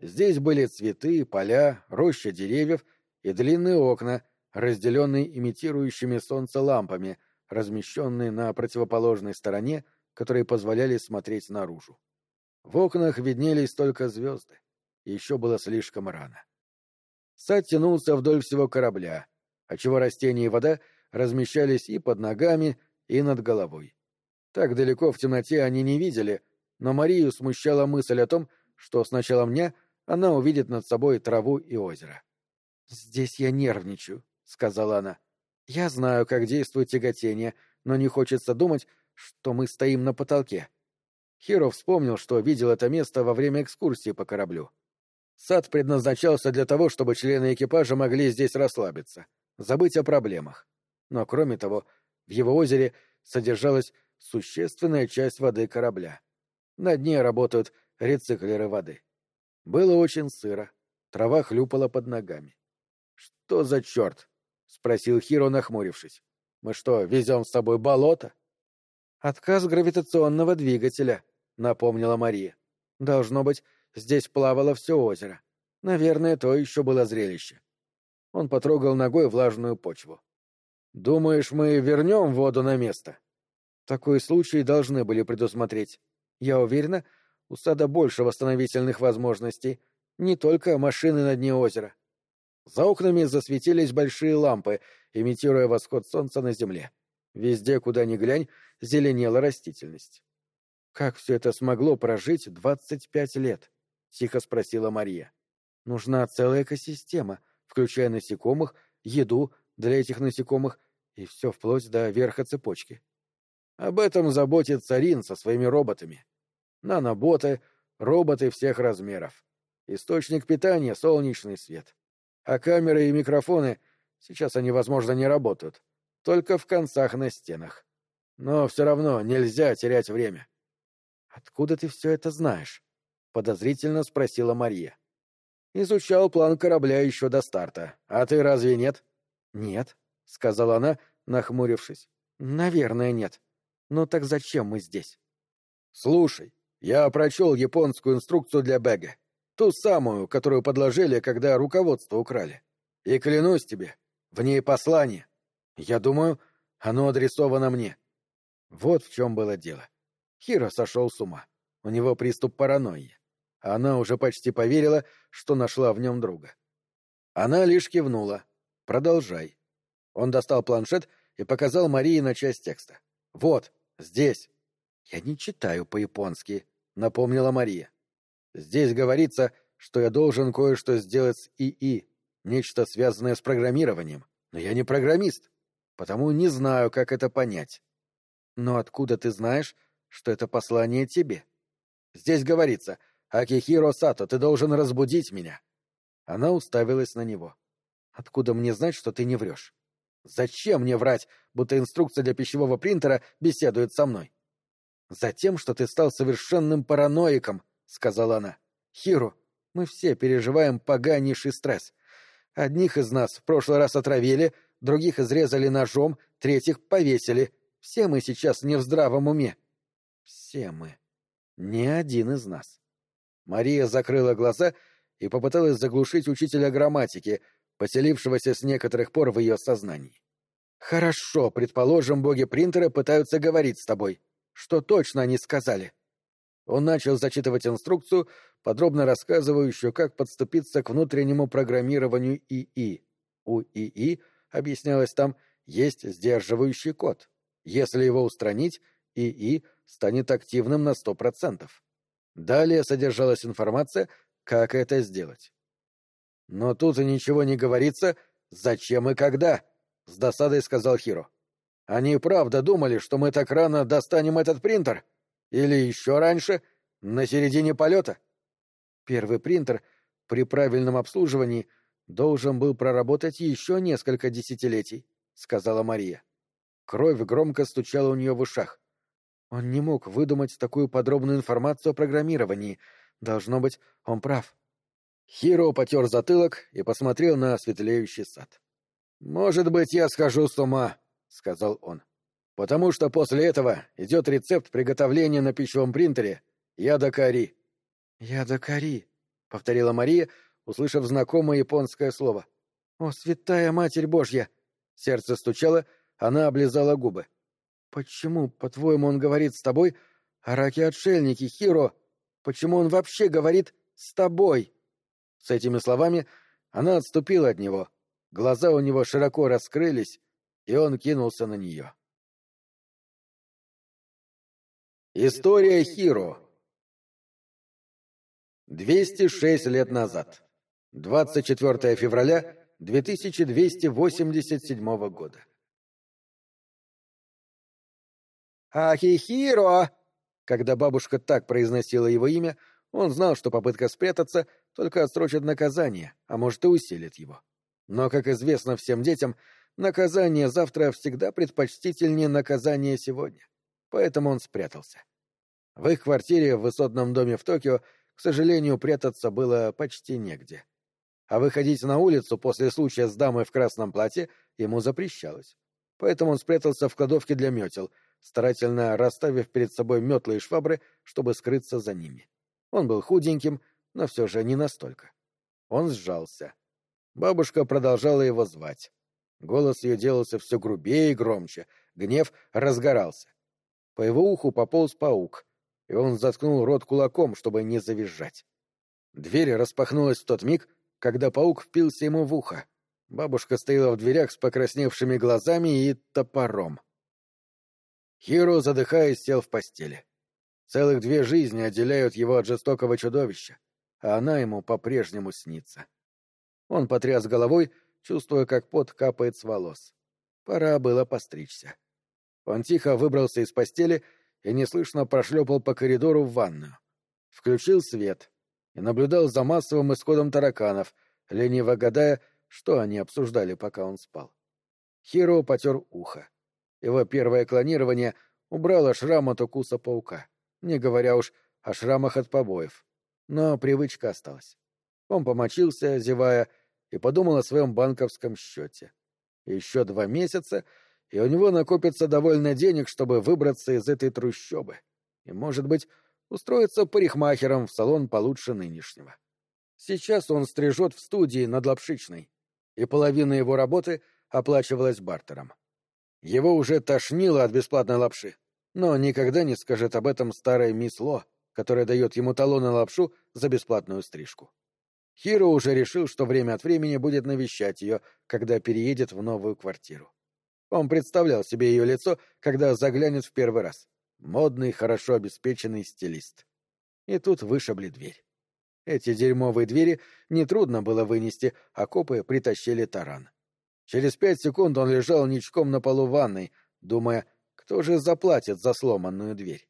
Здесь были цветы, поля, роща деревьев и длинные окна, разделенные имитирующими солнце лампами, размещенные на противоположной стороне, которые позволяли смотреть наружу. В окнах виднелись только звезды. Еще было слишком рано. Сад тянулся вдоль всего корабля, отчего растения и вода размещались и под ногами, и над головой. Так далеко в темноте они не видели, но Марию смущала мысль о том, что с началом дня она увидит над собой траву и озеро. «Здесь я нервничаю», — сказала она. «Я знаю, как действует тяготение, но не хочется думать, что мы стоим на потолке. Хиро вспомнил, что видел это место во время экскурсии по кораблю. Сад предназначался для того, чтобы члены экипажа могли здесь расслабиться, забыть о проблемах. Но, кроме того, в его озере содержалась существенная часть воды корабля. На дне работают рециклеры воды. Было очень сыро, трава хлюпала под ногами. «Что за черт?» — спросил Хиро, нахмурившись. «Мы что, везем с собой болото?» «Отказ гравитационного двигателя», — напомнила Мария. «Должно быть, здесь плавало все озеро. Наверное, то еще было зрелище». Он потрогал ногой влажную почву. «Думаешь, мы вернем воду на место?» Такой случай должны были предусмотреть. Я уверена, у сада больше восстановительных возможностей, не только машины на дне озера. За окнами засветились большие лампы, имитируя восход солнца на земле. Везде, куда ни глянь, зеленела растительность. «Как все это смогло прожить двадцать пять лет?» — тихо спросила Мария. «Нужна целая экосистема, включая насекомых, еду для этих насекомых и все вплоть до верха цепочки. Об этом заботится Рин со своими роботами. Наноботы, роботы всех размеров. Источник питания — солнечный свет. А камеры и микрофоны, сейчас они, возможно, не работают, только в концах на стенах. Но все равно нельзя терять время. «Откуда ты все это знаешь?» — подозрительно спросила Мария. «Изучал план корабля еще до старта. А ты разве нет?» «Нет», — сказала она, нахмурившись. «Наверное, нет. Ну так зачем мы здесь? Слушай, я прочел японскую инструкцию для Бега. Ту самую, которую подложили, когда руководство украли. И клянусь тебе, в ней послание. Я думаю, оно адресовано мне. Вот в чем было дело. Хиро сошел с ума. У него приступ паранойи. Она уже почти поверила, что нашла в нем друга. Она лишь кивнула. «Продолжай». Он достал планшет и показал Марии на часть текста. «Вот, здесь». «Я не читаю по-японски», — напомнила Мария. «Здесь говорится, что я должен кое-что сделать с ИИ, нечто связанное с программированием. Но я не программист, потому не знаю, как это понять». «Но откуда ты знаешь, что это послание тебе?» «Здесь говорится, Акихиро Сато, ты должен разбудить меня». Она уставилась на него. «Откуда мне знать, что ты не врешь?» «Зачем мне врать, будто инструкция для пищевого принтера беседует со мной?» «Затем, что ты стал совершенным параноиком», — сказала она. «Хиру, мы все переживаем поганейший стресс. Одних из нас в прошлый раз отравили, других изрезали ножом, третьих повесили. Все мы сейчас не в здравом уме». «Все мы. Ни один из нас». Мария закрыла глаза и попыталась заглушить учителя грамматики, поселившегося с некоторых пор в ее сознании. «Хорошо, предположим, боги принтера пытаются говорить с тобой. Что точно они сказали?» Он начал зачитывать инструкцию, подробно рассказывающую, как подступиться к внутреннему программированию ИИ. У ИИ, объяснялось там, есть сдерживающий код. Если его устранить, ИИ станет активным на сто процентов. Далее содержалась информация, как это сделать. Но тут и ничего не говорится, зачем и когда, — с досадой сказал Хиро. Они правда думали, что мы так рано достанем этот принтер? Или еще раньше, на середине полета? Первый принтер при правильном обслуживании должен был проработать еще несколько десятилетий, — сказала Мария. Кровь громко стучала у нее в ушах. Он не мог выдумать такую подробную информацию о программировании. Должно быть, он прав. Хиро потер затылок и посмотрел на светлеющий сад. «Может быть, я схожу с ума», — сказал он. «Потому что после этого идет рецепт приготовления на пищевом принтере яда кари». «Яда кари», — повторила Мария, услышав знакомое японское слово. «О, святая Матерь Божья!» Сердце стучало, она облизала губы. «Почему, по-твоему, он говорит с тобой о раке-отшельнике, Хиро? Почему он вообще говорит «с тобой»?» С этими словами она отступила от него. Глаза у него широко раскрылись, и он кинулся на нее. История Хиро 206 лет назад. 24 февраля 2287 года. «Ахихиро!» Когда бабушка так произносила его имя, он знал, что попытка спрятаться только отсрочит наказание, а может и усилит его. Но, как известно всем детям, наказание завтра всегда предпочтительнее наказания сегодня. Поэтому он спрятался. В их квартире в высотном доме в Токио, к сожалению, прятаться было почти негде. А выходить на улицу после случая с дамой в красном платье ему запрещалось. Поэтому он спрятался в кладовке для метел, старательно расставив перед собой метлы и швабры, чтобы скрыться за ними. Он был худеньким, но все же не настолько. Он сжался. Бабушка продолжала его звать. Голос ее делался все грубее и громче, гнев разгорался. По его уху пополз паук, и он заткнул рот кулаком, чтобы не завизжать. Дверь распахнулась в тот миг, когда паук впился ему в ухо. Бабушка стояла в дверях с покрасневшими глазами и топором. Хиро, задыхаясь, сел в постели. Целых две жизни отделяют его от жестокого чудовища, а она ему по-прежнему снится. Он потряс головой, чувствуя, как пот капает с волос. Пора было постричься. Он тихо выбрался из постели и неслышно прошлепал по коридору в ванную. Включил свет и наблюдал за массовым исходом тараканов, лениво гадая, что они обсуждали, пока он спал. Хиро потер ухо. Его первое клонирование убрало шрам от укуса паука не говоря уж о шрамах от побоев. Но привычка осталась. Он помочился, зевая, и подумал о своем банковском счете. Еще два месяца, и у него накопится довольно денег, чтобы выбраться из этой трущобы. И, может быть, устроиться парикмахером в салон получше нынешнего. Сейчас он стрижет в студии над Лапшичной, и половина его работы оплачивалась бартером. Его уже тошнило от бесплатной лапши, но никогда не скажет об этом старая мисс Ло, которая дает ему талон на лапшу за бесплатную стрижку. Хиро уже решил, что время от времени будет навещать ее, когда переедет в новую квартиру. Он представлял себе ее лицо, когда заглянет в первый раз. Модный, хорошо обеспеченный стилист. И тут вышибли дверь. Эти дерьмовые двери нетрудно было вынести, а копы притащили таран. Через пять секунд он лежал ничком на полу ванной, думая, кто же заплатит за сломанную дверь.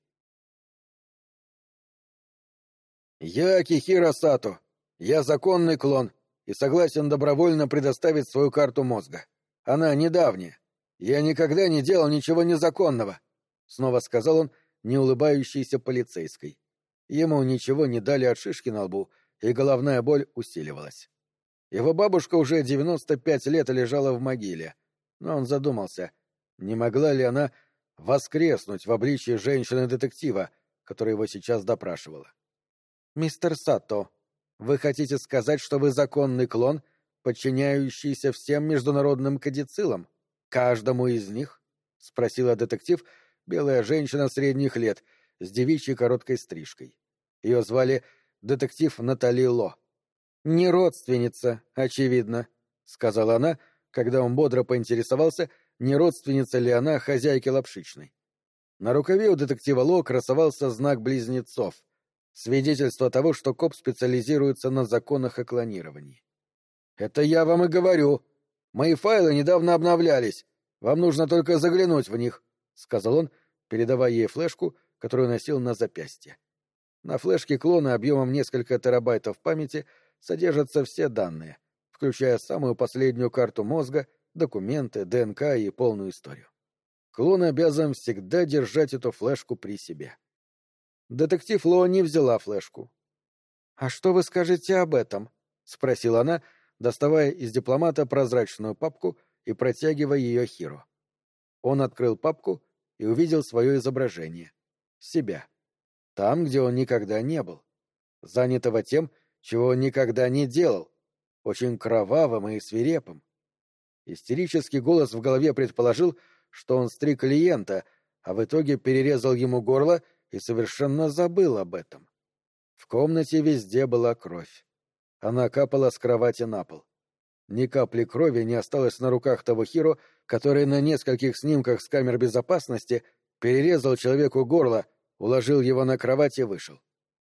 «Я Кихира Сато. Я законный клон и согласен добровольно предоставить свою карту мозга. Она недавняя. Я никогда не делал ничего незаконного», — снова сказал он неулыбающейся полицейской. Ему ничего не дали от шишки на лбу, и головная боль усиливалась. Его бабушка уже девяносто пять лет лежала в могиле, но он задумался, не могла ли она воскреснуть в обличье женщины-детектива, которая его сейчас допрашивала. «Мистер Сато, вы хотите сказать, что вы законный клон, подчиняющийся всем международным кадицилам? Каждому из них?» — спросила детектив, белая женщина средних лет, с девичьей короткой стрижкой. Ее звали детектив Натали Ло. «Не родственница, очевидно», — сказала она, когда он бодро поинтересовался, не родственница ли она хозяйки лапшичной. На рукаве у детектива Ло красовался знак близнецов, свидетельство того, что коп специализируется на законах о клонировании. «Это я вам и говорю. Мои файлы недавно обновлялись. Вам нужно только заглянуть в них», — сказал он, передавая ей флешку, которую носил на запястье. На флешке клона объемом несколько терабайтов памяти содержатся все данные, включая самую последнюю карту мозга, документы, ДНК и полную историю. Клон обязан всегда держать эту флешку при себе. Детектив Ло не взяла флешку. «А что вы скажете об этом?» — спросила она, доставая из дипломата прозрачную папку и протягивая ее Хиро. Он открыл папку и увидел свое изображение. Себя. Там, где он никогда не был. Занятого тем, чего он никогда не делал. Очень кровавым и свирепым. Истерический голос в голове предположил, что он стриг клиента, а в итоге перерезал ему горло и совершенно забыл об этом. В комнате везде была кровь. Она капала с кровати на пол. Ни капли крови не осталось на руках того Хиро, который на нескольких снимках с камер безопасности перерезал человеку горло, уложил его на кровать и вышел.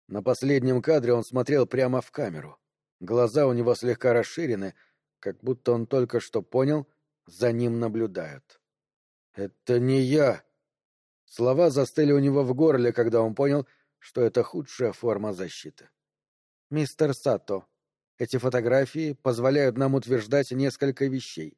На последнем кадре он смотрел прямо в камеру. Глаза у него слегка расширены, как будто он только что понял, за ним наблюдают. «Это не я!» Слова застыли у него в горле, когда он понял, что это худшая форма защиты. «Мистер Сато, эти фотографии позволяют нам утверждать несколько вещей.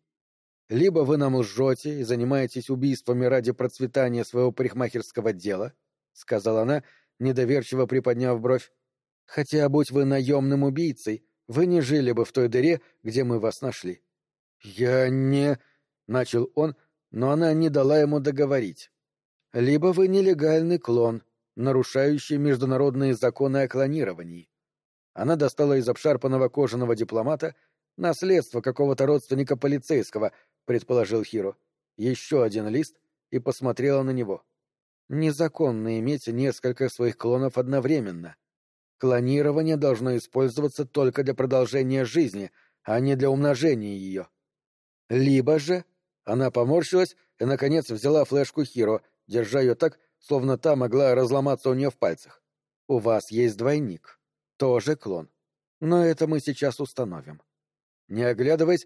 Либо вы нам лжете и занимаетесь убийствами ради процветания своего парикмахерского дела, — сказала она, недоверчиво приподняв бровь. — Хотя, будь вы наемным убийцей, вы не жили бы в той дыре, где мы вас нашли. — Я не... — начал он, но она не дала ему договорить. — Либо вы нелегальный клон, нарушающий международные законы о клонировании. Она достала из обшарпанного кожаного дипломата наследство какого-то родственника полицейского — предположил Хиро. Еще один лист и посмотрела на него. Незаконно иметь несколько своих клонов одновременно. Клонирование должно использоваться только для продолжения жизни, а не для умножения ее. Либо же... Она поморщилась и, наконец, взяла флешку Хиро, держа ее так, словно та могла разломаться у нее в пальцах. «У вас есть двойник. Тоже клон. Но это мы сейчас установим». Не оглядываясь,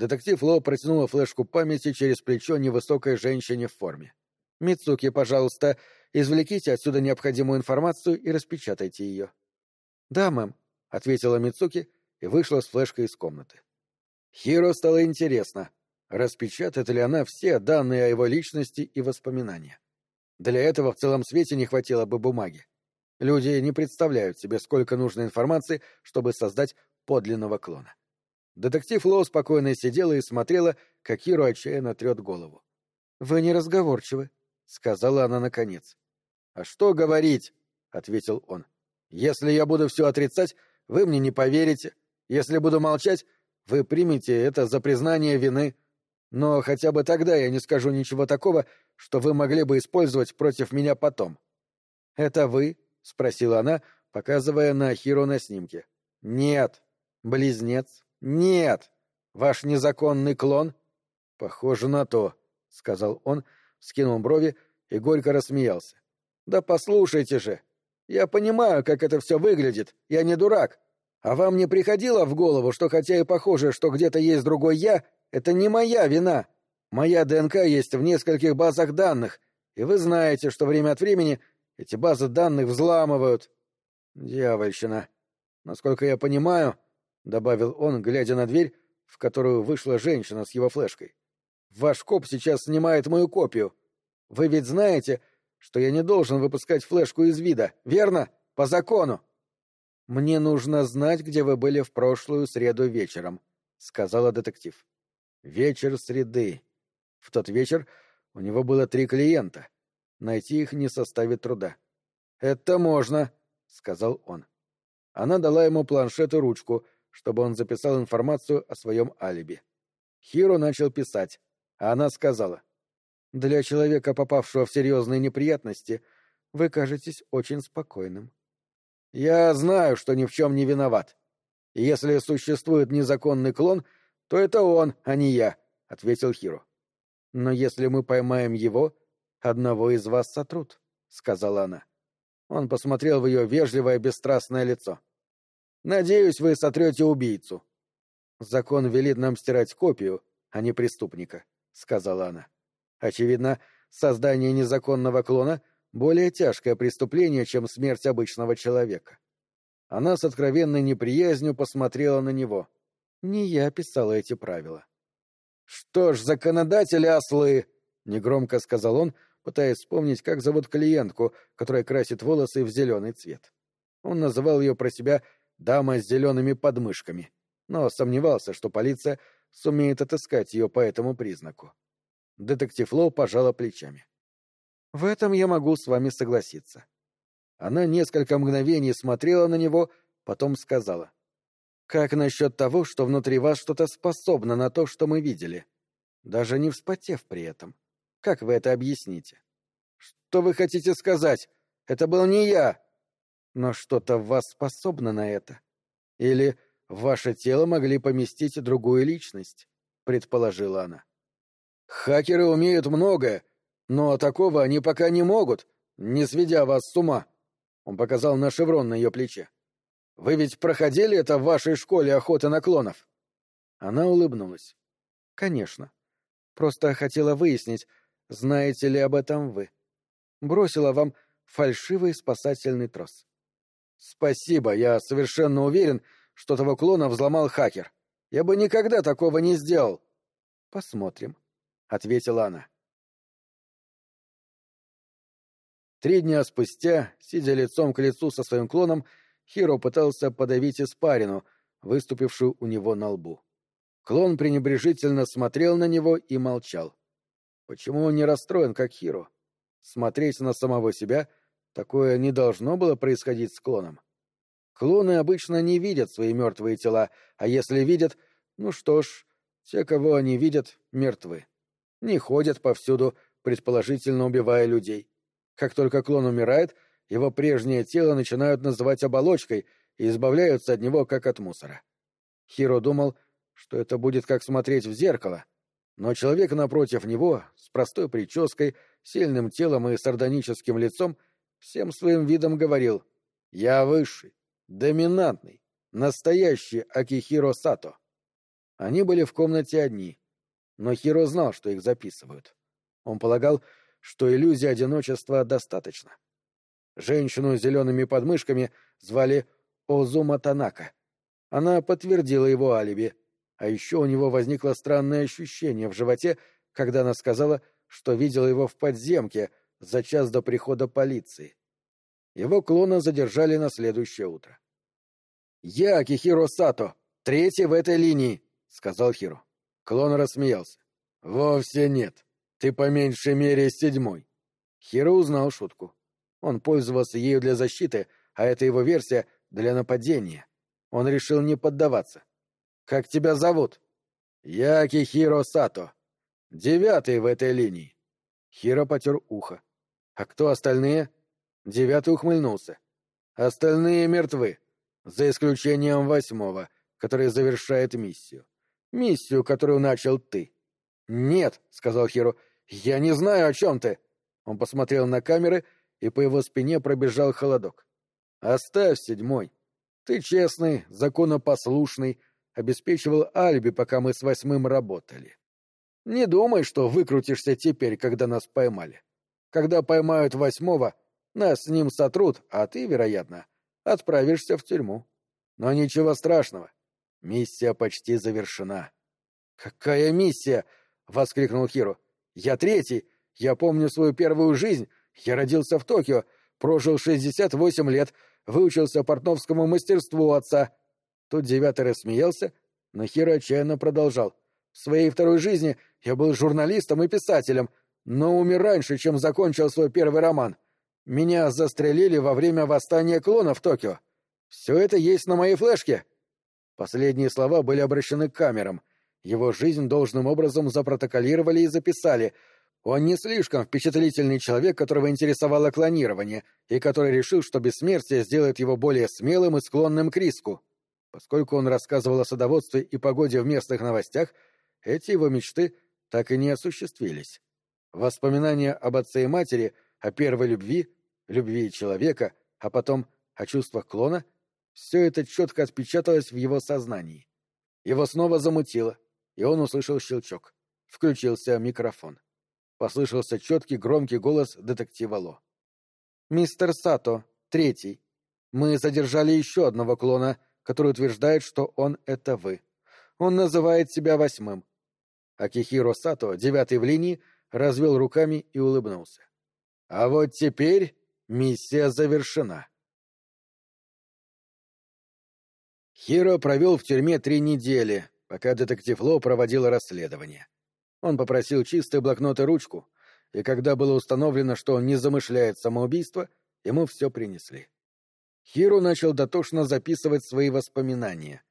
Детектив Ло протянула флешку памяти через плечо невысокой женщине в форме. «Мицуки, пожалуйста, извлеките отсюда необходимую информацию и распечатайте ее». «Да, мэм», — ответила Мицуки и вышла с флешкой из комнаты. Хиро стало интересно, распечатает ли она все данные о его личности и воспоминания. Для этого в целом свете не хватило бы бумаги. Люди не представляют себе, сколько нужно информации, чтобы создать подлинного клона. Детектив Лоу спокойно сидела и смотрела, как Хиро отчаянно трет голову. Вы неразговорчивы, — сказала она наконец. — А что говорить? — ответил он. — Если я буду все отрицать, вы мне не поверите. Если буду молчать, вы примете это за признание вины. Но хотя бы тогда я не скажу ничего такого, что вы могли бы использовать против меня потом. — Это вы? — спросила она, показывая на Хиро на снимке. — Нет. Близнец? Нет. Ваш незаконный клон? — Похоже на то, — сказал он, скинул брови и горько рассмеялся. — Да послушайте же. Я понимаю, как это все выглядит. Я не дурак. А вам не приходило в голову, что хотя и похоже, что где-то есть другой я, это не моя вина? Моя ДНК есть в нескольких базах данных, и вы знаете, что время от времени эти базы данных взламывают. Дьявольщина. Насколько я понимаю, — добавил он, глядя на дверь, в которую вышла женщина с его флешкой. «Ваш коп сейчас снимает мою копию. Вы ведь знаете, что я не должен выпускать флешку из вида, верно? По закону!» «Мне нужно знать, где вы были в прошлую среду вечером», — сказала детектив. «Вечер среды. В тот вечер у него было три клиента. Найти их не составит труда». «Это можно», — сказал он. Она дала ему планшет и ручку — чтобы он записал информацию о своем алиби. Хиро начал писать, она сказала, «Для человека, попавшего в серьезные неприятности, вы кажетесь очень спокойным». «Я знаю, что ни в чем не виноват. Если существует незаконный клон, то это он, а не я», — ответил Хиро. «Но если мы поймаем его, одного из вас сотрут», — сказала она. Он посмотрел в ее вежливое бесстрастное лицо. Надеюсь, вы сотрете убийцу. Закон велит нам стирать копию, а не преступника, сказала она. Очевидно, создание незаконного клона более тяжкое преступление, чем смерть обычного человека. Она с откровенной неприязнью посмотрела на него. Не я писала эти правила. Что ж, законодатели ослы, негромко сказал он, пытаясь вспомнить, как зовут клиентку, которая красит волосы в зеленый цвет. Он называл ее про себя дама с зелеными подмышками, но сомневался, что полиция сумеет отыскать ее по этому признаку. Детектив Лоу пожала плечами. «В этом я могу с вами согласиться». Она несколько мгновений смотрела на него, потом сказала. «Как насчет того, что внутри вас что-то способно на то, что мы видели? Даже не вспотев при этом. Как вы это объясните?» «Что вы хотите сказать? Это был не я!» Но что-то в вас способно на это. Или в ваше тело могли поместить другую личность, предположила она. Хакеры умеют многое, но такого они пока не могут, не сведя вас с ума. Он показал на шеврон на ее плече. Вы ведь проходили это в вашей школе охоты на клонов? Она улыбнулась. Конечно. Просто хотела выяснить, знаете ли об этом вы. Бросила вам фальшивый спасательный трос. «Спасибо, я совершенно уверен, что того клона взломал хакер. Я бы никогда такого не сделал». «Посмотрим», — ответила она. Три дня спустя, сидя лицом к лицу со своим клоном, Хиро пытался подавить испарину, выступившую у него на лбу. Клон пренебрежительно смотрел на него и молчал. Почему он не расстроен, как Хиро? Смотреть на самого себя — Такое не должно было происходить с клоном. Клоны обычно не видят свои мертвые тела, а если видят, ну что ж, те, кого они видят, мертвы. Не ходят повсюду, предположительно убивая людей. Как только клон умирает, его прежнее тело начинают называть оболочкой и избавляются от него, как от мусора. Хиро думал, что это будет как смотреть в зеркало, но человек напротив него, с простой прической, сильным телом и сардоническим лицом — всем своим видом говорил «Я высший, доминантный, настоящий Акихиро Сато». Они были в комнате одни, но Хиро знал, что их записывают. Он полагал, что иллюзии одиночества достаточно. Женщину с зелеными подмышками звали Озума Танака. Она подтвердила его алиби, а еще у него возникло странное ощущение в животе, когда она сказала, что видела его в подземке, за час до прихода полиции. Его клона задержали на следующее утро. «Я Кихиро Сато, третий в этой линии», — сказал Хиро. Клон рассмеялся. «Вовсе нет. Ты по меньшей мере седьмой. Хиро узнал шутку. Он пользовался ею для защиты, а это его версия для нападения. Он решил не поддаваться. «Как тебя зовут?» «Я Кихиро Сато. Девятый в этой линии». Хиро потер ухо. «А кто остальные?» Девятый ухмыльнулся. «Остальные мертвы, за исключением восьмого, который завершает миссию. Миссию, которую начал ты». «Нет», — сказал Хиро, — «я не знаю, о чем ты». Он посмотрел на камеры, и по его спине пробежал холодок. «Оставь седьмой. Ты честный, законопослушный, обеспечивал алиби, пока мы с восьмым работали. Не думай, что выкрутишься теперь, когда нас поймали. Когда поймают восьмого, нас с ним сотрут, а ты, вероятно, отправишься в тюрьму. Но ничего страшного. Миссия почти завершена. «Какая миссия?» — воскликнул Хиро. «Я третий. Я помню свою первую жизнь. Я родился в Токио, прожил шестьдесят восемь лет, выучился портновскому мастерству отца. Тут девятый рассмеялся, но Хиро отчаянно продолжал. В своей второй жизни я был журналистом и писателем, но умер раньше, чем закончил свой первый роман. Меня застрелили во время восстания клонов в Токио. Все это есть на моей флешке. Последние слова были обращены к камерам. Его жизнь должным образом запротоколировали и записали, он не слишком впечатлительный человек, которого интересовало клонирование, и который решил, что бессмертие сделает его более смелым и склонным к риску. Поскольку он рассказывал о садоводстве и погоде в местных новостях, эти его мечты так и не осуществились. Воспоминания об отце и матери, о первой любви, любви человека, а потом о чувствах клона — все это четко отпечаталось в его сознании. Его снова замутило, и он услышал щелчок. Включился микрофон. — послышался четкий громкий голос детектива Ло. «Мистер Сато, третий. Мы задержали еще одного клона, который утверждает, что он — это вы. Он называет себя восьмым». Акихиро Сато, девятый в линии, развел руками и улыбнулся. «А вот теперь миссия завершена». Хиро провел в тюрьме три недели, пока детектив Ло проводил расследование. Он попросил чистый блокнот и ручку, и когда было установлено, что он не замышляет самоубийство, ему все принесли. Хиру начал дотошно записывать свои воспоминания.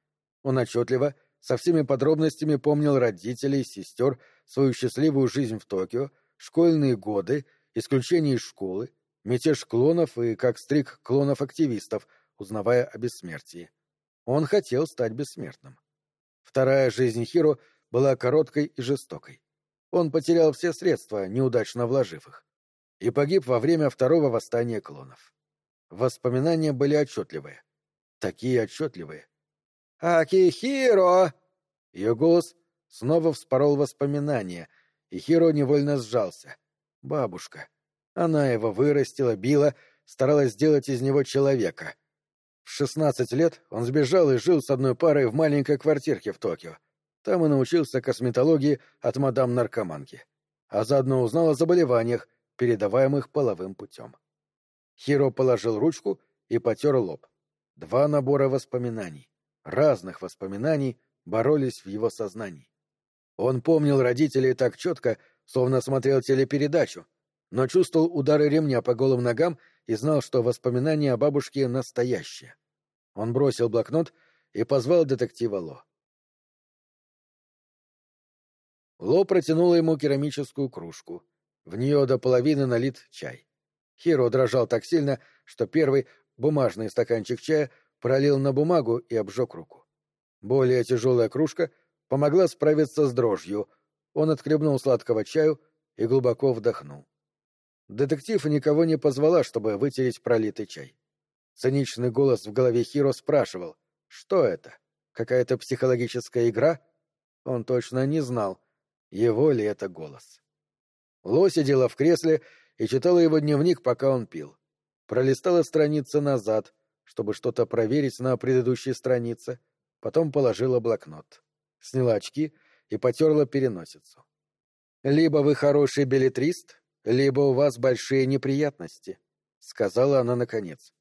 Он отчетливо, со всеми подробностями помнил родителей, сестер, свою счастливую жизнь в Токио, школьные годы, исключение из школы, мятеж клонов и как стриг клонов-активистов, узнавая о бессмертии. Он хотел стать бессмертным. Вторая жизнь Хиро была короткой и жестокой. Он потерял все средства, неудачно вложив их, и погиб во время второго восстания клонов. Воспоминания были отчетливые. Такие отчетливые. «Акихиро!» Ее голос снова вспорол воспоминания, и Хиро невольно сжался. Бабушка. Она его вырастила, била, старалась сделать из него человека. В шестнадцать лет он сбежал и жил с одной парой в маленькой квартирке в Токио. Там и научился косметологии от мадам-наркоманки. А заодно узнал о заболеваниях, передаваемых половым путем. Хиро положил ручку и потер лоб. Два набора воспоминаний, разных воспоминаний, боролись в его сознании. Он помнил родителей так четко, словно смотрел телепередачу, но чувствовал удары ремня по голым ногам и знал, что воспоминания о бабушке настоящие. Он бросил блокнот и позвал детектива Ло. Ло протянула ему керамическую кружку. В нее до половины налит чай. Хиро дрожал так сильно, что первый, бумажный стаканчик чая, пролил на бумагу и обжег руку. Более тяжелая кружка помогла справиться с дрожью. Он отхлебнул сладкого чаю и глубоко вдохнул. Детектив никого не позвала, чтобы вытереть пролитый чай. Циничный голос в голове Хиро спрашивал, что это? Какая-то психологическая игра? Он точно не знал, его ли это голос? Ло сидела в кресле и читала его дневник, пока он пил. Пролистала страницы назад, чтобы что-то проверить на предыдущей странице, потом положила блокнот. Сняла очки и потерла переносицу. «Либо вы хороший билетрист, либо у вас большие неприятности», — сказала она наконец.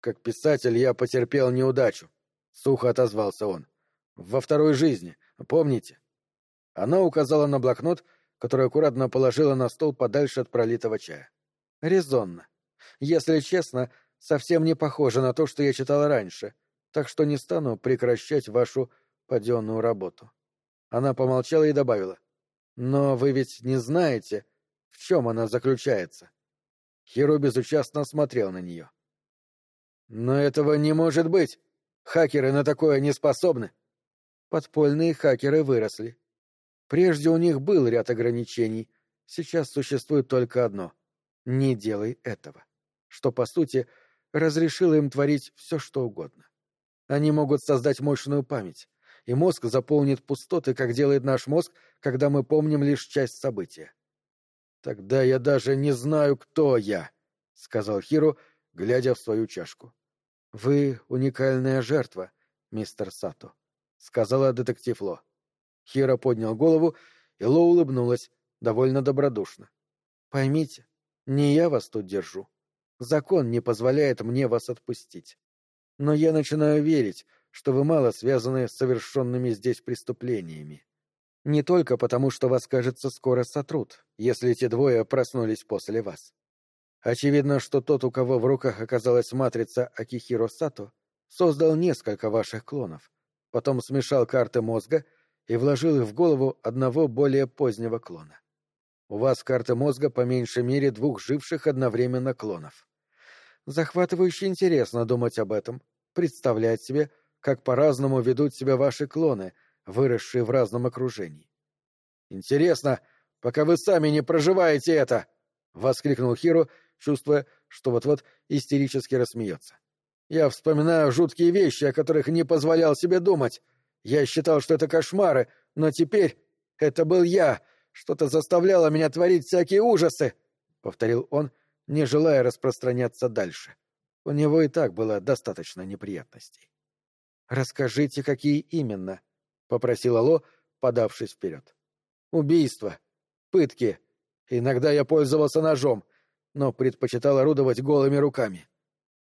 «Как писатель я потерпел неудачу», — сухо отозвался он. «Во второй жизни, помните? Она указала на блокнот, которую аккуратно положила на стол подальше от пролитого чая. «Резонно. Если честно, совсем не похоже на то, что я читала раньше, так что не стану прекращать вашу паденную работу». Она помолчала и добавила. «Но вы ведь не знаете, в чем она заключается?» Хиро безучастно смотрел на нее. «Но этого не может быть! Хакеры на такое не способны!» Подпольные хакеры выросли. Прежде у них был ряд ограничений, сейчас существует только одно — не делай этого, что, по сути, разрешило им творить все, что угодно. Они могут создать мощную память, и мозг заполнит пустоты, как делает наш мозг, когда мы помним лишь часть события. «Тогда я даже не знаю, кто я», — сказал Хиро, глядя в свою чашку. «Вы уникальная жертва, мистер Сато», — сказала детектив Ло. Хиро поднял голову, и Ло улыбнулась, довольно добродушно. «Поймите, не я вас тут держу. Закон не позволяет мне вас отпустить. Но я начинаю верить, что вы мало связаны с совершенными здесь преступлениями. Не только потому, что вас, кажется, скоро сотрут, если эти двое проснулись после вас. Очевидно, что тот, у кого в руках оказалась матрица Акихиро Сато, создал несколько ваших клонов, потом смешал карты мозга и вложил их в голову одного более позднего клона. У вас карты мозга по меньшей мере двух живших одновременно клонов. Захватывающе интересно думать об этом, представлять себе, как по-разному ведут себя ваши клоны, выросшие в разном окружении. «Интересно, пока вы сами не проживаете это!» — воскликнул Хиро, чувствуя, что вот-вот истерически рассмеется. «Я вспоминаю жуткие вещи, о которых не позволял себе думать. Я считал, что это кошмары, но теперь это был я. Что-то заставляло меня творить всякие ужасы!» — повторил он, не желая распространяться дальше. У него и так было достаточно неприятностей. «Расскажите, какие именно?» — попросила Ло, подавшись вперед. «Убийства, пытки. Иногда я пользовался ножом, но предпочитал орудовать голыми руками».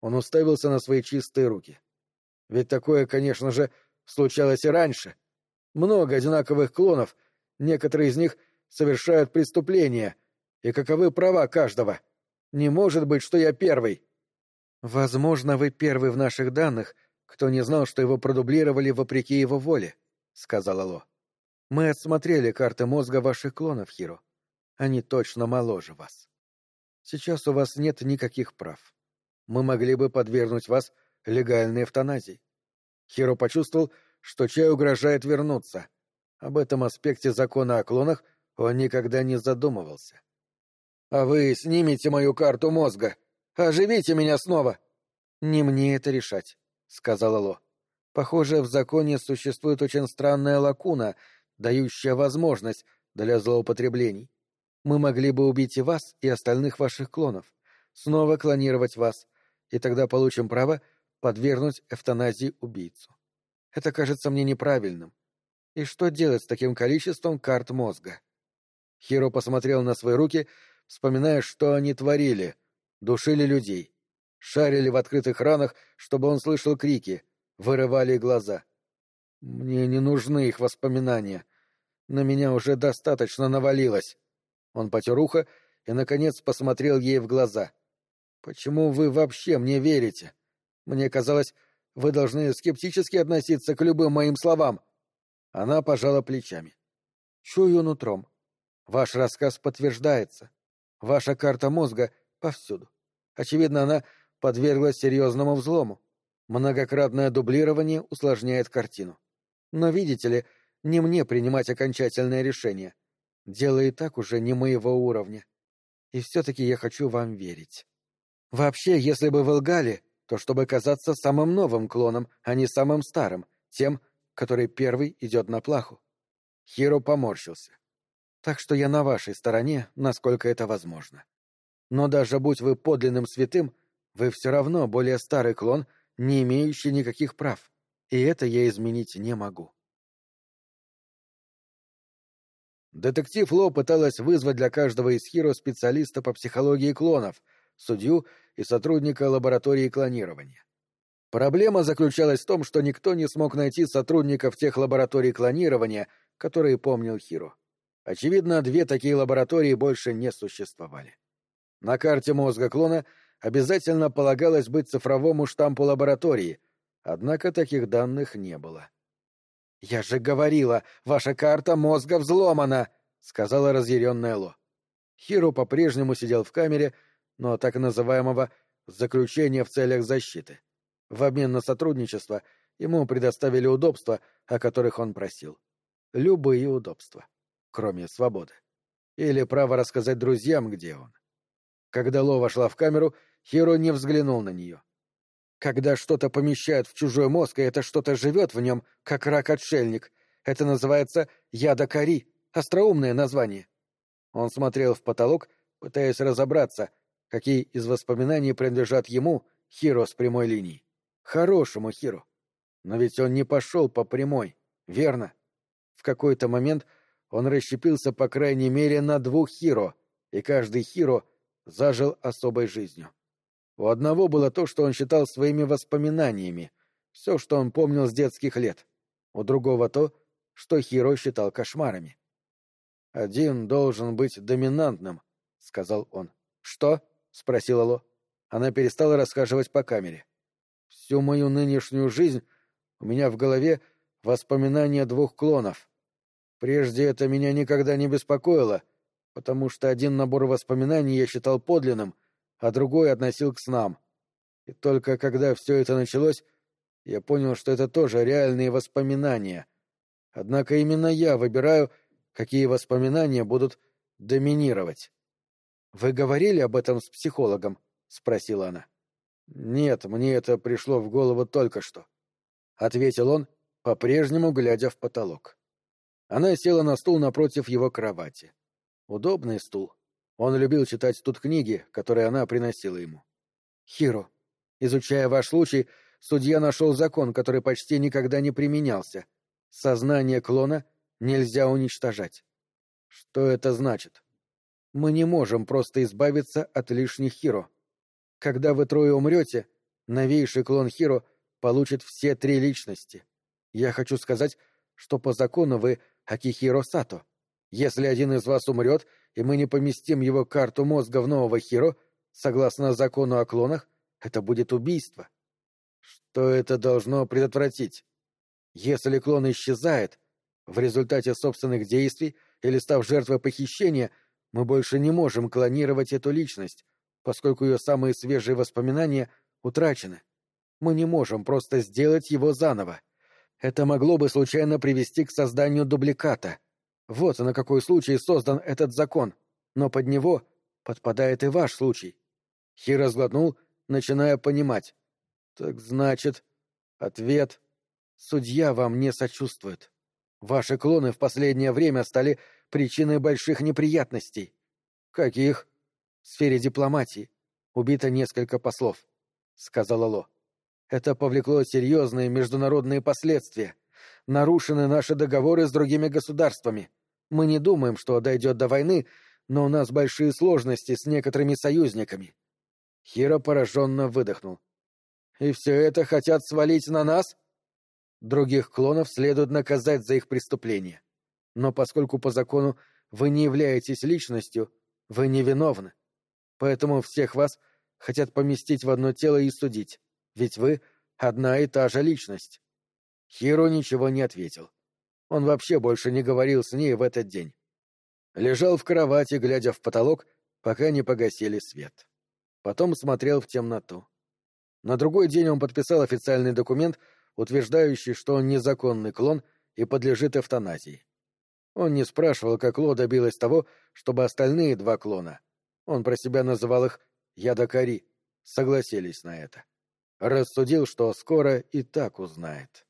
Он уставился на свои чистые руки. Ведь такое, конечно же, случалось и раньше. Много одинаковых клонов, некоторые из них совершают преступления. И каковы права каждого? Не может быть, что я первый. Возможно, вы первый в наших данных — кто не знал, что его продублировали вопреки его воле, — сказала Ло. Мы осмотрели карты мозга ваших клонов, Хиро. Они точно моложе вас. Сейчас у вас нет никаких прав. Мы могли бы подвергнуть вас легальной эвтаназии. Хиро почувствовал, что чай угрожает вернуться. Об этом аспекте закона о клонах он никогда не задумывался. — А вы снимете мою карту мозга. Оживите меня снова. — Не мне это решать. — сказала Ло. «Похоже, в законе существует очень странная лакуна, дающая возможность для злоупотреблений. Мы могли бы убить и вас, и остальных ваших клонов, снова клонировать вас, и тогда получим право подвергнуть эвтаназии убийцу. Это кажется мне неправильным. И что делать с таким количеством карт мозга?» Хиро посмотрел на свои руки, вспоминая, что они творили, душили людей шарили в открытых ранах, чтобы он слышал крики, вырывали глаза. Мне не нужны их воспоминания. На меня уже достаточно навалилось. Он потер ухо и, наконец, посмотрел ей в глаза. «Почему вы вообще мне верите? Мне казалось, вы должны скептически относиться к любым моим словам». Она пожала плечами. «Чую нутром. Ваш рассказ подтверждается. Ваша карта мозга повсюду. Очевидно, она подверглась серьезному взлому. Многократное дублирование усложняет картину. Но, видите ли, не мне принимать окончательное решение. Дело и так уже не моего уровня. И все-таки я хочу вам верить. Вообще, если бы вы лгали, то чтобы казаться самым новым клоном, а не самым старым, тем, который первый идет на плаху. Хиро поморщился. Так что я на вашей стороне, насколько это возможно. Но даже будь вы подлинным святым, вы все равно более старый клон, не имеющий никаких прав, и это я изменить не могу. Детектив Ло пыталась вызвать для каждого из Хиро специалиста по психологии клонов, судью и сотрудника лаборатории клонирования. Проблема заключалась в том, что никто не смог найти сотрудников тех лабораторий клонирования, которые помнил Хиро. Очевидно, две такие лаборатории больше не существовали. На карте мозга клона обязательно полагалось быть цифровому штампу лаборатории, однако таких данных не было. «Я же говорила, ваша карта мозга взломана!» — сказала разъяренная Ло. Хиру по-прежнему сидел в камере, но так называемого «заключения в целях защиты». В обмен на сотрудничество ему предоставили удобства, о которых он просил. Любые удобства, кроме свободы. Или право рассказать друзьям, где он. Когда Ло вошла в камеру, Хиро не взглянул на нее. Когда что-то помещают в чужой мозг, и это что-то живет в нем, как рак-отшельник, это называется ядокари, остроумное название. Он смотрел в потолок, пытаясь разобраться, какие из воспоминаний принадлежат ему, Хиро с прямой линии. Хорошему Хиро. Но ведь он не пошел по прямой, верно? В какой-то момент он расщепился по крайней мере на двух Хиро, и каждый Хиро зажил особой жизнью. У одного было то, что он считал своими воспоминаниями, все, что он помнил с детских лет. У другого то, что Хиро считал кошмарами. «Один должен быть доминантным», — сказал он. «Что?» — спросила Ло. Она перестала расхаживать по камере. «Всю мою нынешнюю жизнь у меня в голове воспоминания двух клонов. Прежде это меня никогда не беспокоило, потому что один набор воспоминаний я считал подлинным — а другой относил к снам. И только когда все это началось, я понял, что это тоже реальные воспоминания. Однако именно я выбираю, какие воспоминания будут доминировать. «Вы говорили об этом с психологом?» — спросила она. «Нет, мне это пришло в голову только что», — ответил он, по-прежнему глядя в потолок. Она села на стул напротив его кровати. Удобный стул. Он любил читать тут книги, которые она приносила ему. «Хиро, изучая ваш случай, судья нашел закон, который почти никогда не применялся. Сознание клона нельзя уничтожать. Что это значит? Мы не можем просто избавиться от лишних Хиро. Когда вы трое умрете, новейший клон Хиро получит все три личности. Я хочу сказать, что по закону вы Акихиро Сато. Если один из вас умрет, и мы не поместим его карту мозга в нового Хиро, согласно закону о клонах, это будет убийство. Что это должно предотвратить? Если клон исчезает, в результате собственных действий или став жертвой похищения, мы больше не можем клонировать эту личность, поскольку ее самые свежие воспоминания утрачены. Мы не можем просто сделать его заново. Это могло бы случайно привести к созданию дубликата — вот на какой случай создан этот закон, но под него подпадает и ваш случай. Хи разглотнул, начиная понимать. Так значит, ответ «Судья вам не сочувствует. Ваши клоны в последнее время стали причиной больших неприятностей». «Каких?» «В сфере дипломатии. Убито несколько послов», — сказала Ло. «Это повлекло серьезные международные последствия. Нарушены наши договоры с другими государствами. Мы не думаем, что дойдет до войны, но у нас большие сложности с некоторыми союзниками. Хиро пораженно выдохнул. И все это хотят свалить на нас? Других клонов следует наказать за их преступления. Но поскольку по закону вы не являетесь личностью, вы невиновны. Поэтому всех вас хотят поместить в одно тело и судить, ведь вы — одна и та же личность. Хиро ничего не ответил. Он вообще больше не говорил с ней в этот день. Лежал в кровати, глядя в потолок, пока не погасили свет. Потом смотрел в темноту. На другой день он подписал официальный документ, утверждающий, что он незаконный клон и подлежит эвтаназии. Он не спрашивал, как Ло добилась того, чтобы остальные два клона, он про себя называл их Ядокари, согласились на это. Рассудил, что скоро и так узнает.